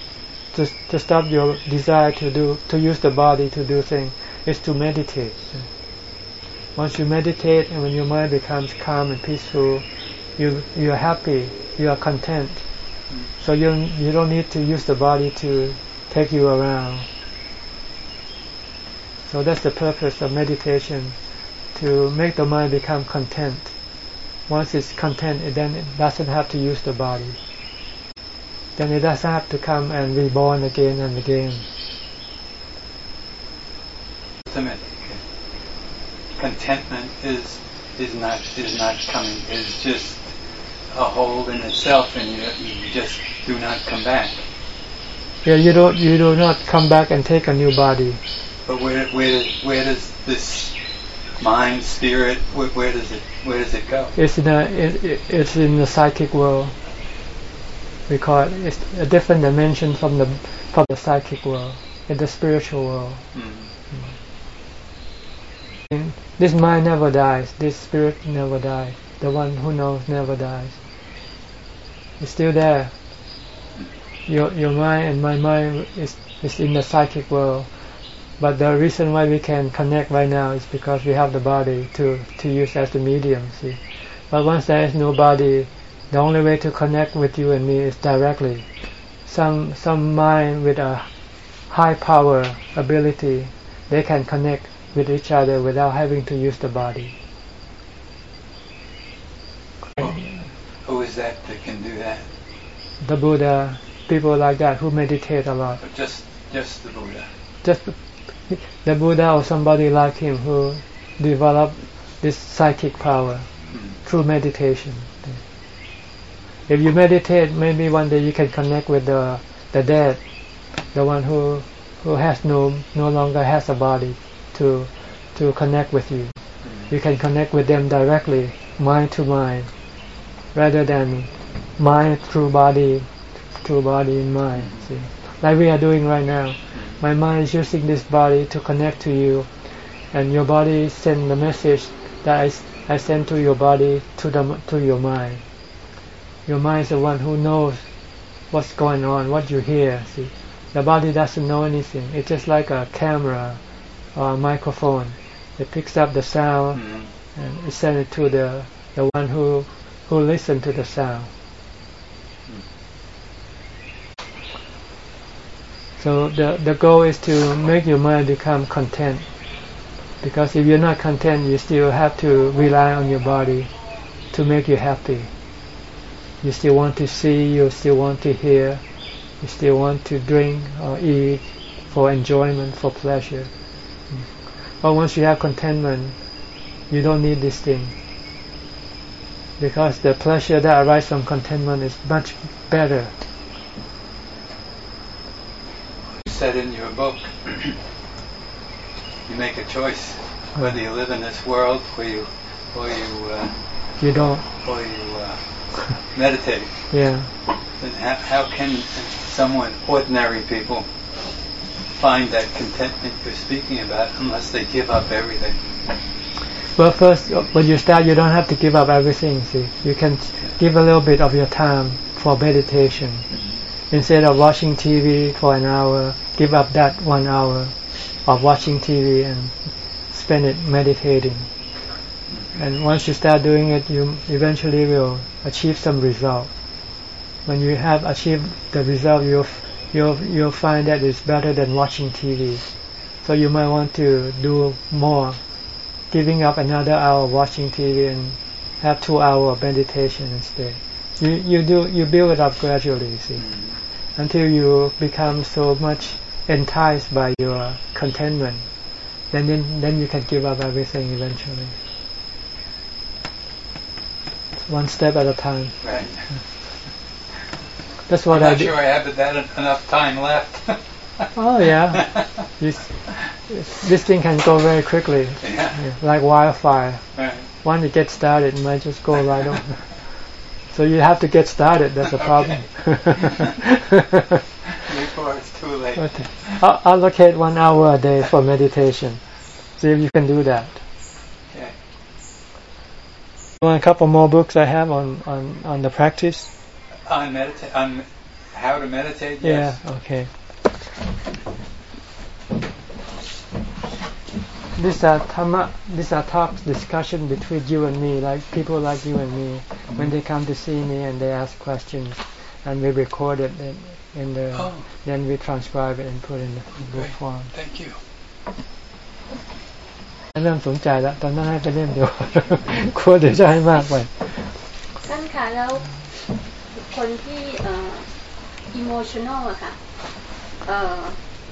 to, to stop your desire to do, to use the body to do things, is to meditate. Once you meditate and when your mind becomes calm and peaceful, you you are happy, you are content. So you you don't need to use the body to take you around. So that's the purpose of meditation, to make the mind become content. Once it's content, it then it doesn't have to use the body. Then it doesn't have to come and be born again and again. Contentment is is not is not coming. Is just a hold in itself, and you, you just do not come back. Yeah, you don't you do not come back and take a new body. But where where where does this mind, spirit, where, where does it where does it go? It's in a it, it's in the psychic world. We call it it's a different dimension from the from the psychic world, in the spiritual world. Mm-hmm. This mind never dies. This spirit never dies. The one who knows never dies. It's still there. Your your mind and my mind is is in the psychic world. But the reason why we can connect right now is because we have the body to to use as the medium. See, but once there is no body, the only way to connect with you and me is directly. Some some mind with a high power ability, they can connect with each other without having to use the body. Who is that that can do that? The Buddha, people like that who meditate a lot. But just just the Buddha. Just the Buddha or somebody like him who developed this psychic power mm. through meditation. If you meditate, maybe one day you can connect with the the dead, the one who who has no no longer has a body to to connect with you. You can connect with them directly, mind to mind, rather than mind through body, through body and mind. See, like we are doing right now. My mind is using this body to connect to you, and your body send the message that I, I send to your body to the to your mind. Your mind is the one who knows what's going on, what you hear. See, the body doesn't know anything. It's just like a camera or a microphone. It picks up the sound mm-hmm. and it sends it to the the one who who listen to the sound. So the the goal is to make your mind become content. Because if you're not content, you still have to rely on your body to make you happy. You still want to see, you still want to hear, you still want to drink or eat for enjoyment, for pleasure. But once you have contentment, you don't need this thing. Because the pleasure that arises from contentment is much better. You said in your book, you make a choice whether you live in this world or you, or you, uh, you don't, or you uh, meditate. Yeah. Then how, how can someone, ordinary people, find that contentment you're speaking about unless they give up everything. Well, first, when you start, you don't have to give up everything. See, you can give a little bit of your time for meditation. Mm-hmm. Instead of watching TV for an hour, give up that one hour of watching TV and spend it meditating. And once you start doing it, you eventually will achieve some result. When you have achieved the result, you'll you'll you'll find that it's better than watching TV. So you might want to do more, giving up another hour watching TV and have two hour of meditation instead. You you do you build it up gradually, see, until you become so much enticed by your contentment. Then then, then you can give up everything eventually. One step at a time. Right. That's what I'm I not sure I have that enough time left. oh yeah, this, this thing can go very quickly, yeah. Yeah, like wildfire. Right. Once it gets started, it might just go right on. So you have to get started. That's a problem. Before it's too late. Okay. I'll allocate one hour a day for meditation. See if you can do that. Yeah. Want a couple more books I have on on on the practice? On meditate, on how to meditate. Yeah. Yes. Okay. These are Tama, these are talks, discussion between you and me, like people like you and me, when they come to see me and they ask questions, and we record it in, in the, Oh. then we transcribe it and put it in the book form. Thank you. เริ่มสนใจแล้ว ตอนนั้นให้ไปเล่มเดียวกลัวเดี๋ยวจะให้มากไปท่านคะแล้วคนที่เอ่อ emotional อะค่ะเอ่อ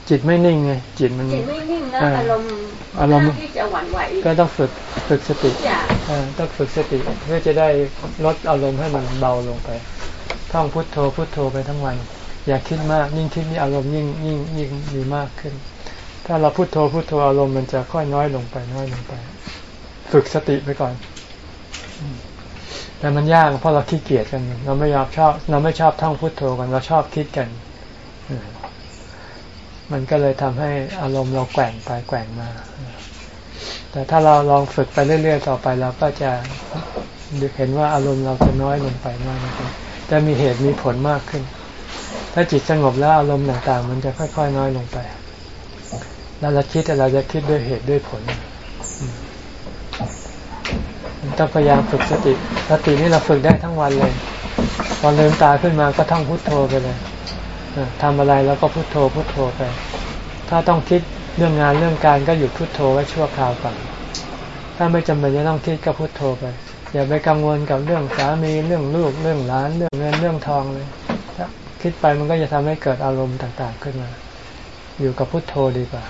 จิตไม่นิ่งไงจิตมันจิตไม่นิ่งแล้วเออออารมณ์อารมณ์ค่นข้งที่จะหวั่นไหวก็ต้องฝึกฝึกสติทุกอย่างเออต้องฝึกสติเพื่อจะได้ลดอารมณ์ให้มันเบาลงไปท่องพุทโธพุทโธไปทั้งวัน อย่าคิดมากยิ่งคิดนี่อารมณ์ยิ่งยิ่งยิ่งมีมากขึ้น ถ้าเราพุทโธพุทโธอารมณ์มันจะค่อยน้อยลงไปน้อยลงไป ฝึกสติไปก่อน แต่มันยากเพราะเราขี้เกียจกัน เราไม่ยอมชอบ เราไม่ชอบท่องพุทโธกันเราชอบคิดกัน มันก็เลยทำให้อารมณ์เราแกว่งไปแกว่งมา แต่ถ้าเราลองฝึกไปเรื่อยๆต่อไปเราก็จะเห็นว่าอารมณ์เราจะน้อยลงไปน้อยลงไปจะมีเหตุมีผลมากขึ้น ถ้าจิตสงบแล้วอารมณ์ต่างๆ มันจะค่อยๆ น้อยลงไป เราคิดแต่เราจะคิดด้วยเหตุด้วยผลต้องพยายามฝึกสติ สตินี่เราฝึกได้ทั้งวันเลย พอลืมตาขึ้นมาก็ท่องพุทโธไปเลยทำอะไรแล้วก็พุทโธพุทโธไป ถ้าต้องคิดเรื่องงานเรื่องการก็หยุดพุทโธไว้ชั่วคราวก่อน ถ้าไม่จำเป็นจะต้องคิดก็พุทโธไป อย่าไปกังวลกับเรื่องสามีเรื่องลูกเรื่องหลาน เรื่องเงินเรื่องทองเลยคิดไปมันก็จะทำให้เกิดอารมณ์ต่างๆขึ้นมา อยู่กับพุทโธดีกว่า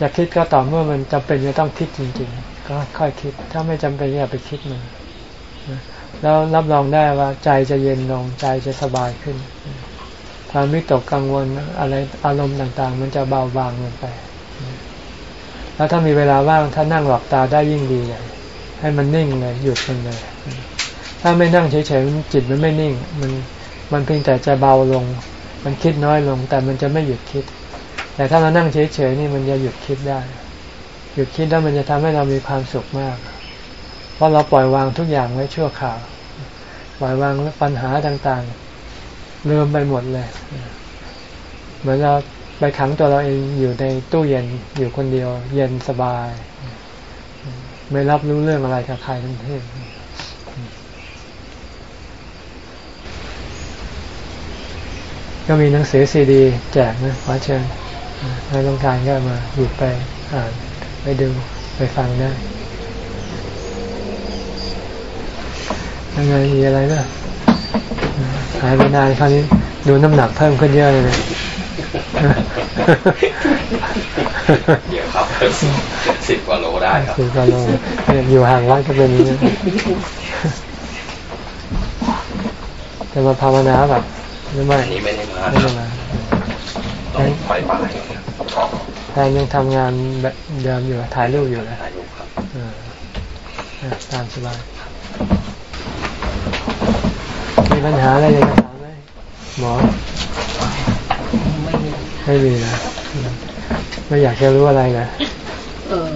จะคิดก็ต่อเมื่อมันจำเป็นจะต้องคิดจริง ๆ ก็ค่อยคิด ถ้าไม่จำเป็นอย่าไปคิดมันแล้วรับรองได้ว่าใจจะเย็นลงใจจะสบายขึ้น ความวิตกกังวลอะไรอารมณ์ต่างๆ มันจะเบาบางลงไป แล้วถ้ามีเวลาว่างถ้านั่งหลับตาได้ยิ่งดีเลยให้มันนิ่งเลยหยุดมันเลย ถ้าไม่นั่งเฉยๆจิตมันไม่นิ่ง มันมันเพียงแต่จะเบาลง มันคิดน้อยลง แต่มันจะไม่หยุดคิด แต่ถ้าเรานั่งเฉยๆนี่มันจะหยุดคิดได้ หยุดคิดแล้วมันจะทำให้เรามีความสุขมาก เพราะเราปล่อยวางทุกอย่างไว้ชั่วคราว ปล่อยวางปัญหาต่างๆลืมไปหมดเลย เหมือนเราไปขังตัวเราเองอยู่ในตู้เย็นอยู่คนเดียว เย็นสบาย ไม่รับรู้เรื่องอะไรกับใครทั้งสิ้น ก็มีหนังสือซีดี แจกนะขอเชิญถ้าต้องการก็มาหยิบไปอ่านไปดูไปฟังได้ยังไงมีอะไรนะหายไปนานคราวนี้ดูน้ำหนักเพิ่มขึ้นเยอะเลยนะเดี๋ยวครับสิบกว่าโลได้ครับสิบกิโลเนี่ยอยู่ห่างวัดก็เป็นอย่างนี้จะมาภาวนาแบบ หรือไม่อันนี้ไม่ได้มาไม่ได้มาต้องไปป่ายแทนยังทำงานแบบเดิมอยู่ถ่ายรูปอยู่นะถ่ายรูปครับเอออะตามสบายมีปัญหาอะไรอยากจะถามไหมหมอไม่มีไม่มีนะอืมไม่อยากจะรู้อะไรนะเออ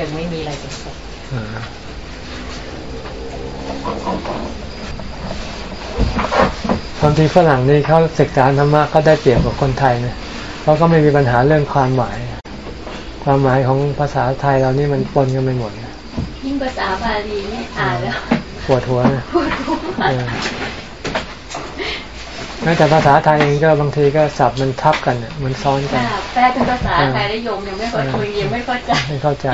ยังไม่มีอะไรจะสอบอ่า ความจริงฝรั่งนี่เขาศึกษาธรรมะเขาได้เปรียบกว่าคนไทยนะเขาก็ไม่มีปัญหาเรื่องความหมาย ความหมายของภาษาไทยเรานี่มันปนกันไปหมดนะยิ่งภาษาบาลีนี่อ่านแล้วปวดหัวนะปวดหัวเออแม้แต่ภาษาไทยเองก็บางทีก็ศัพท์มันทับกันน่ะมันซ้อนกันค่ะแปลเป็นภาษาไทยได้ยมยังไม่ค่อยคุยยังไม่เข้าใจไม่เข้าใจ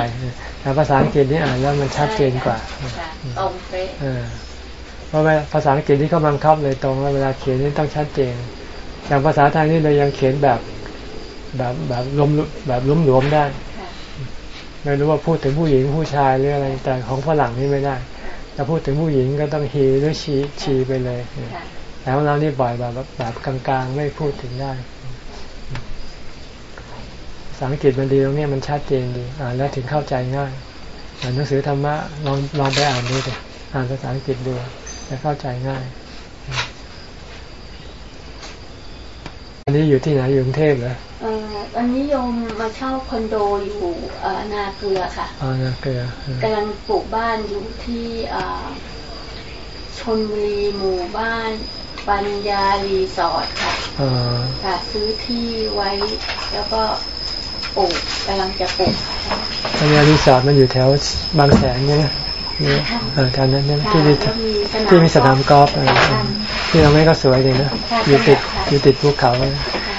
แต่ภาษาอังกฤษนี่อ่านแล้วมันชัดเจนกว่าค่ะตรงเป๊ะ เพราะภาษาอังกฤษที่เขาบังคับเลยตรงว่าเวลาเขียนนี่ต้องชัดเจน อย่างภาษาไทยนี่เรายังเขียนแบบแบบแบบลมแบบลุ่มหลวมได้ไม่รู้ว่าพูดถึงผู้หญิงผู้ชายหรืออะไร แต่ของฝรั่งนี่ไม่ได้ถ้าพูดถึงผู้หญิงก็ต้องฮีหรือชีชีไปเลยแต่ของเรานี่บ่อยแบบแบบกลางๆ ไม่พูดถึงได้ภาษาอังกฤษมันดีตรงนี้มันชัดเจนดีอ่านแล้วถึงเข้าใจง่ายอ่านหนังสือธรรมะลองลองไปอ่านดูสิอ่านภาษาอังกฤษดู จะเข้าใจง่าย อันนี้อยู่ที่ไหนอยู่กรุงเทพเหรออเอ่อตอนนี้โยมมาเช่าคอนโดอยู่เอ่อนาเกลือค่ะอ๋อนาเกลือเออกำลังปลูกบ้านอยู่ที่เอ่อชนบุรีหมู่บ้านปัญญารีสอร์ทค่ะอ๋อค่ะ ซื้อที่ไว้ แล้วก็ปลูกกำลังจะปลูกค่ะปัญญารีสอร์ทมันอยู่แถวบางแสนเนี่ย นะนี่เออแถวนั้นเนี่ยค่ะที่มีแล้วมีสนามที่มีสนามกอล์ฟเออค่ะที่เราไม่ก็สวยดีนะค่ะอยู่ติดค่ะอยู่ติดภูเขาเลย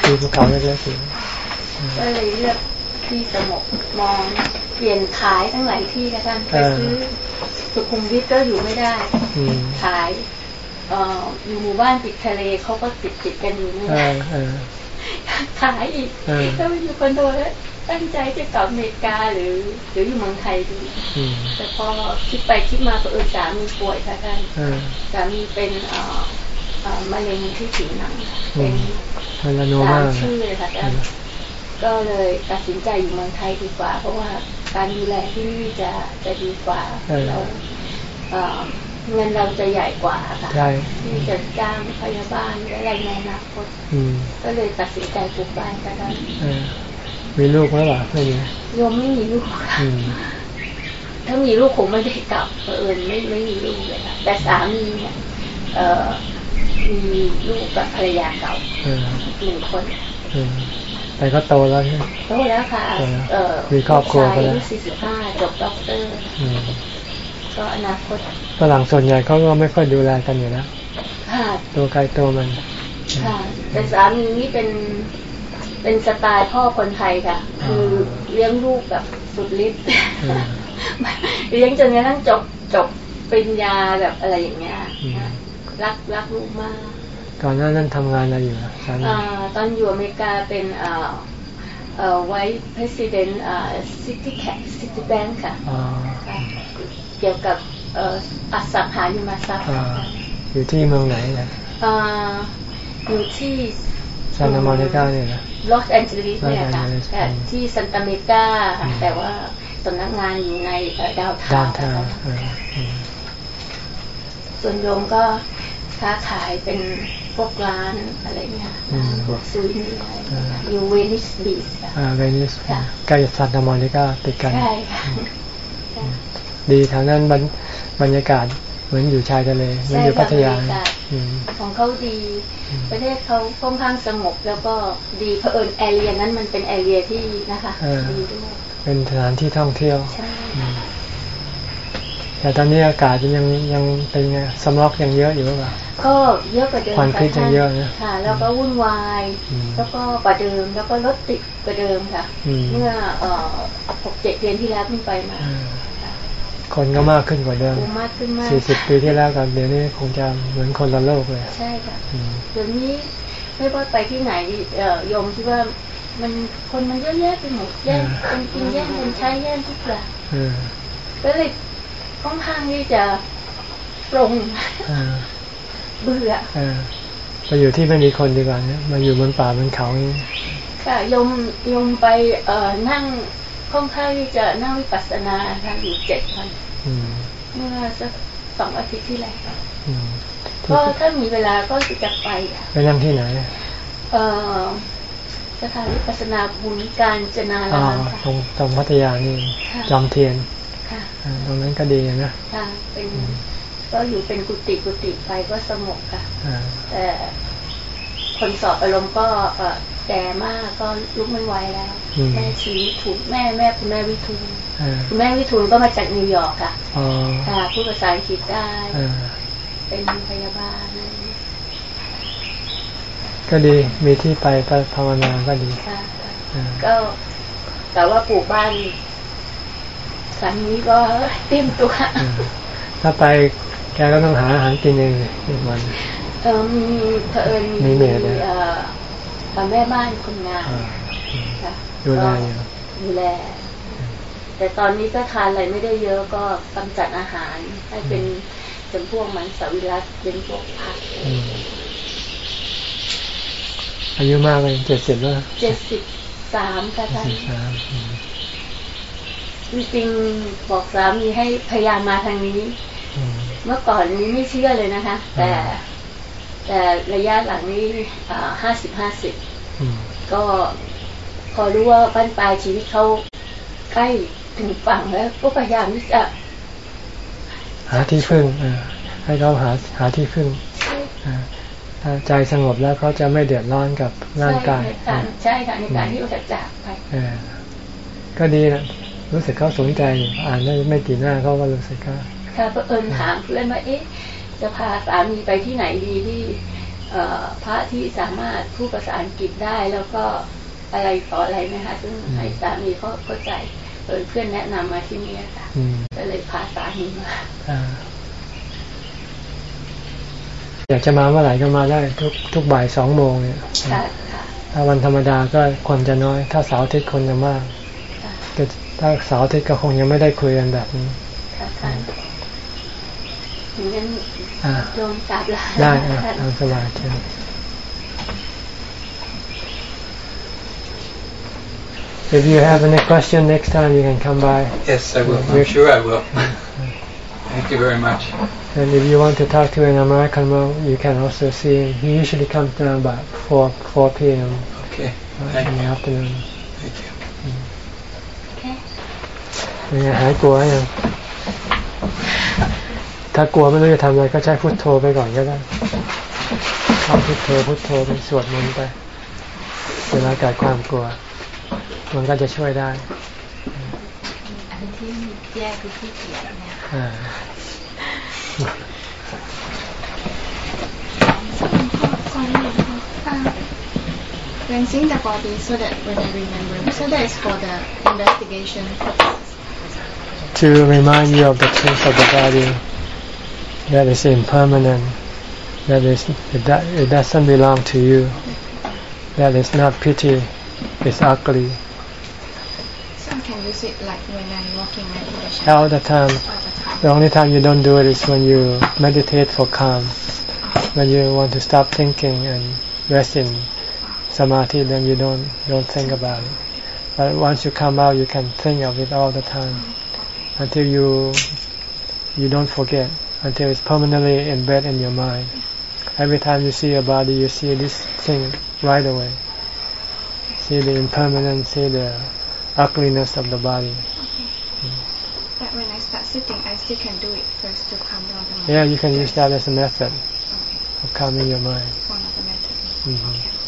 มีภูเขาเล็กๆอยู่ก็เลยเลือกที่สงบมองเปลี่ยนขายตั้งหลายที่นะท่านไปซื้อสุขุมวิทก็อยู่ไม่ได้อืมขายเอ่ออยู่หมู่บ้านติดทะเลเขาก็ติดติดๆกันอยู่นี่เออเออขายอีกเออแล้วมาอยู่คอนโดแล้ว ตั้งใจจะกลับอเมริกาหรือหรืออยู่เมืองไทยดีอืมแต่พอคิดไปคิดมาก็เออสามีป่วยค่ะท่านเออสามีเป็นเอ่อเอ่อมะเร็งที่ผิวหนังเป็นมันละโนสามามชื่อเลยค่ะท่านก็เลยตัดสินใจอยู่เมืองไทยดีกว่า เพราะว่าการดูแลที่นี่จะจะดีกว่าแล้วเอ่อเงินเราจะใหญ่กว่าค่ะใช่ที่จะจ้างพยาบาลหรืออะไรในอนาคตอืมก็เลยตัดสินใจปลูกบ้านกันแล้วเออ มีลูกไหมล่ะไม่มีโยมไม่มีลูกค่ะอืมถ้ามีลูกคงไม่ได้กลับเผอิญไม่ไม่มีลูกเลยค่ะแต่สามีเนี่ยเอ่อมีลูกกับภรรยาเก่าเออหนึ่งคนเออแต่ก็โตแล้วใช่ไหมโตแล้วค่ะโตแล้วเอ่อมีครอบครัวลูกชายไปแล้วอายุ45จบด็อกเตอร์อืมก็อนาคตฝรั่งส่วนใหญ่เขาก็ไม่ค่อยดูแลกันอยู่แล้วค่ะตัวใครตัวมันค่ะแต่สามีนี่เป็น เป็นสไตล์พ่อคนไทยค่ะ คือเลี้ยงลูกแบบสุดฤทธิ์อืมเลี้ยงจนกระทั่งจบจบปริญญาแบบอะไรอย่างเงี้ยอืมนะรักรักลูกมาก ก่อนหน้านั้นทำงานอะไรอยู่สามีอ่าตอนอยู่อเมริกาเป็นเอ่อเอ่อไว้ president อ่า city cap city bank ค่ะอ๋อค่ะ เกี่ยวกับเอ่ออสังหาริมทรัพย์อ่าอยู่ที่เมืองไหนนะอ่าอยู่ที่ซานตาโมนิกาเนี่ยนะ ลอสแอนเจลิสเนี่ยค่ะ Los Angeles แต่ที่ซันตาเมกาค่ะอืมแต่ว่าสำนักงานอยู่ในดาวทาด้านนทางเอออืมส่วนโยมก็ค้าขายเป็นพวกร้านอะไรเงี้ยอืมพวกซื้อนี่อะไรอ่าอยู่เวนิสบีชค่ะอ่าเวนิสค่ะใกล้ซานตาโมนิกาติดกันใช่ค่ะดีทางนั้นบรรบรรยากาศเหมือนอยู่ชายทะเลเหมือนอยู่พัทยา ใช่ค่ะบรรยากาศอืมของเขาดีอืมประเทศเขาค่อนข้างสงบแล้วก็ดีเผอิญแอเรียนั้นมันเป็นแอเรียที่นะคะเออดีด้วยเป็นสถานที่ท่องเที่ยวใช่อืมแต่ตอนนี้อากาศยังยังเป็นไงสมอกยังเยอะอยู่หรือเปล่าก็เยอะกว่าเดิมควันพิษยังเยอะนะค่ะ แล้วก็วุ่นวายอืมแล้วก็กว่าเดิม แล้วก็รถติดกว่าเดิมค่ะอืมเมื่อเอ่อหกเจ็ดเดือนที่แล้วขึ้นไปมาเออ คนก็มากขึ้นกว่าเดิมโอ้มากขึ้นมากสี่สิบปีที่แล้วกับเดี๋ยวนี้คงจะเหมือนคนละโลกเลย ใช่ค่ะอืมเดี๋ยวนี้ไม่ว่าไปที่ไหนเอ่อโยมคิดว่ามันคนมันเยอะแยะไปหมดแย่งกันกินแย่งกันใช้แย่งทุกอย่างเออก็เลยค่อนข้างที่จะปรงเออเบื่อเออไปอยู่ที่ไม่มีคนดีกว่าเนี่ยมาอยู่บนป่าบนเขาอย่างนี้ค่ะโยมโยมไปเอ่อนั่ง ค่อนข้างที่จะนั่งวิปัสสนาค่ะอยู่เจ็ดวันอืมเมื่อสักสองอาทิตย์ที่แล้วอืมก็ถ้ามีเวลาก็จะไปอะไปนั่งที่ไหน เอ่อสถานวิปัสสนาบุญการจนาอ๋อรามตรค่ะงตรงพัทยานี่ค่ะจอมเทียนค่ะอ่าตรงนั้นก็ดีนะค่ะเป็นก็อยู่เป็นกุฏิกุฏิไปก็สงบค่ะอ่าแต่คนสอบอารมณ์ก็เอ่อ แก่มากก็ลุกไม่ไหวแล้ว แม่ชีวิทูลแม่แม่คุณแม่วิทูลอ่าคุณแม่วิทูลก็มาจากนิวยอร์กค่ะอ๋อค่ะพูดภาษาอังกฤษได้อ่าเป็นพยาบาลอะไรอย่างเงี้ยก็ดีมีที่ไปภาวนาก็ดีค่ะอ่าก็แต่ว่าปลูกบ้านสามีก็เตรียมตัวอ่าถ้าไปแกก็ต้องหาอาหารกินเองทุกวันเออมีเผอิญมีเมด นะเอ่อเอ่อแม่บ้านคนงานอ่าอืมค่ะดูแลอยู่ก็ดูแล แต่ตอนนี้ก็ทานอะไรไม่ได้เยอะก็กำจัดอาหาร ให้เป็นเป็นพวกมันสวิรัตเป็นพวกผักอืมอายุมากเลยเจ็ดสิบแล้วเจ็ดสิบสามค่ะท่านสิบสามอืมจริงๆบอกสามีให้พยายามมาทางนี้อืมเมื่อก่อนนี้ไม่เชื่อเลยนะคะ แต่ แต่ระยะหลังนี้ห้าสิบห้าสิบอืมก็พอรู้ว่าบ้านปลายชีวิตเขาใกล้ถึงฝั่งแล้ว ก็พยายามที่จะ หาที่พึ่งเออให้เขาหาหาที่พึ่งเออถ้าใจสงบแล้วเขาจะไม่เดือดร้อนกับร่างกายใช่ค่ะใช่ค่ะในการที่เราจะจากไปเออก็ดีนะรู้สึกเขาสนใจอยู่อ่านได้ไม่กี่หน้าเขาก็รู้สึกก็ค่ะเพื่อเอิญถามเพื่อนว่าเอ๊ะ จะพาสามีไปที่ไหนดีที่เอ่อพระที่สามารถพูดภาษาอังกฤษได้แล้วก็อะไรต่ออะไรนะคะซึ่งให้สามีเขาเข้าใจเออเพื่อนแนะนำมาที่นี่ค่ะอืมก็เลยพาสามีมาอ่าอยากจะมาเมื่อไหร่ก็มาได้ทุกทุกบ่ายสองโมงเนี่ยค่ะค่ะถ้าวันธรรมดาก็คนจะน้อย ถ้าเสาร์อาทิตย์คนจะมากค่ะแต่ถ้าเสาร์อาทิตย์ก็คงยังไม่ได้คุยกันแบบนี้ค่ะค่ะงั้นอ่า โยมกราบลา ได้อ่า ค่ะ ตามสบายเชิญ If you have any question next time, you can come by. Yes, I will. You're- I'm sure I will. Thank you very much. And if you want to talk to an American monk, you can also see him. He usually comes down about 4, 4 p.m. Okay. uh, Thank in the you. afternoon. Thank you. เป็นไงหายกลัวยัง ถ้ากลัวไม่รู้จะทำอะไรก็ใช้พุทโธไปก่อนก็ได้เข้าพุทโธพุทโธไปสวดมนต์ไปเวลาเกิดความกลัว มันก็จะช่วยได้อันที่แยกคือที่เกียจเนี่ยอ่า cleansing the body so that when I remember, so that is for the investigation purpose. to remind you of the truth of the body that is impermanent, that is it, do, it doesn't belong to you, that is not pretty, it's ugly. So I can use it like when I'm walking meditation All the time. all the time. The only time you don't do it is when you meditate for calm. Uh-huh. When you want to stop thinking and rest in uh-huh. samadhi, then you don't don't think about it. But once you come out, you can think of it all the time mm-hmm. until you you don't forget until it's permanently embedded in your mind. Every time you see your body, you see this thing right away. See the impermanence, see the ugliness of the body. But when I start sitting, I still can do it first to calm down the mind. Yeah, you can use that as a method Okay. of calming your mind. One of the methods. Mhm.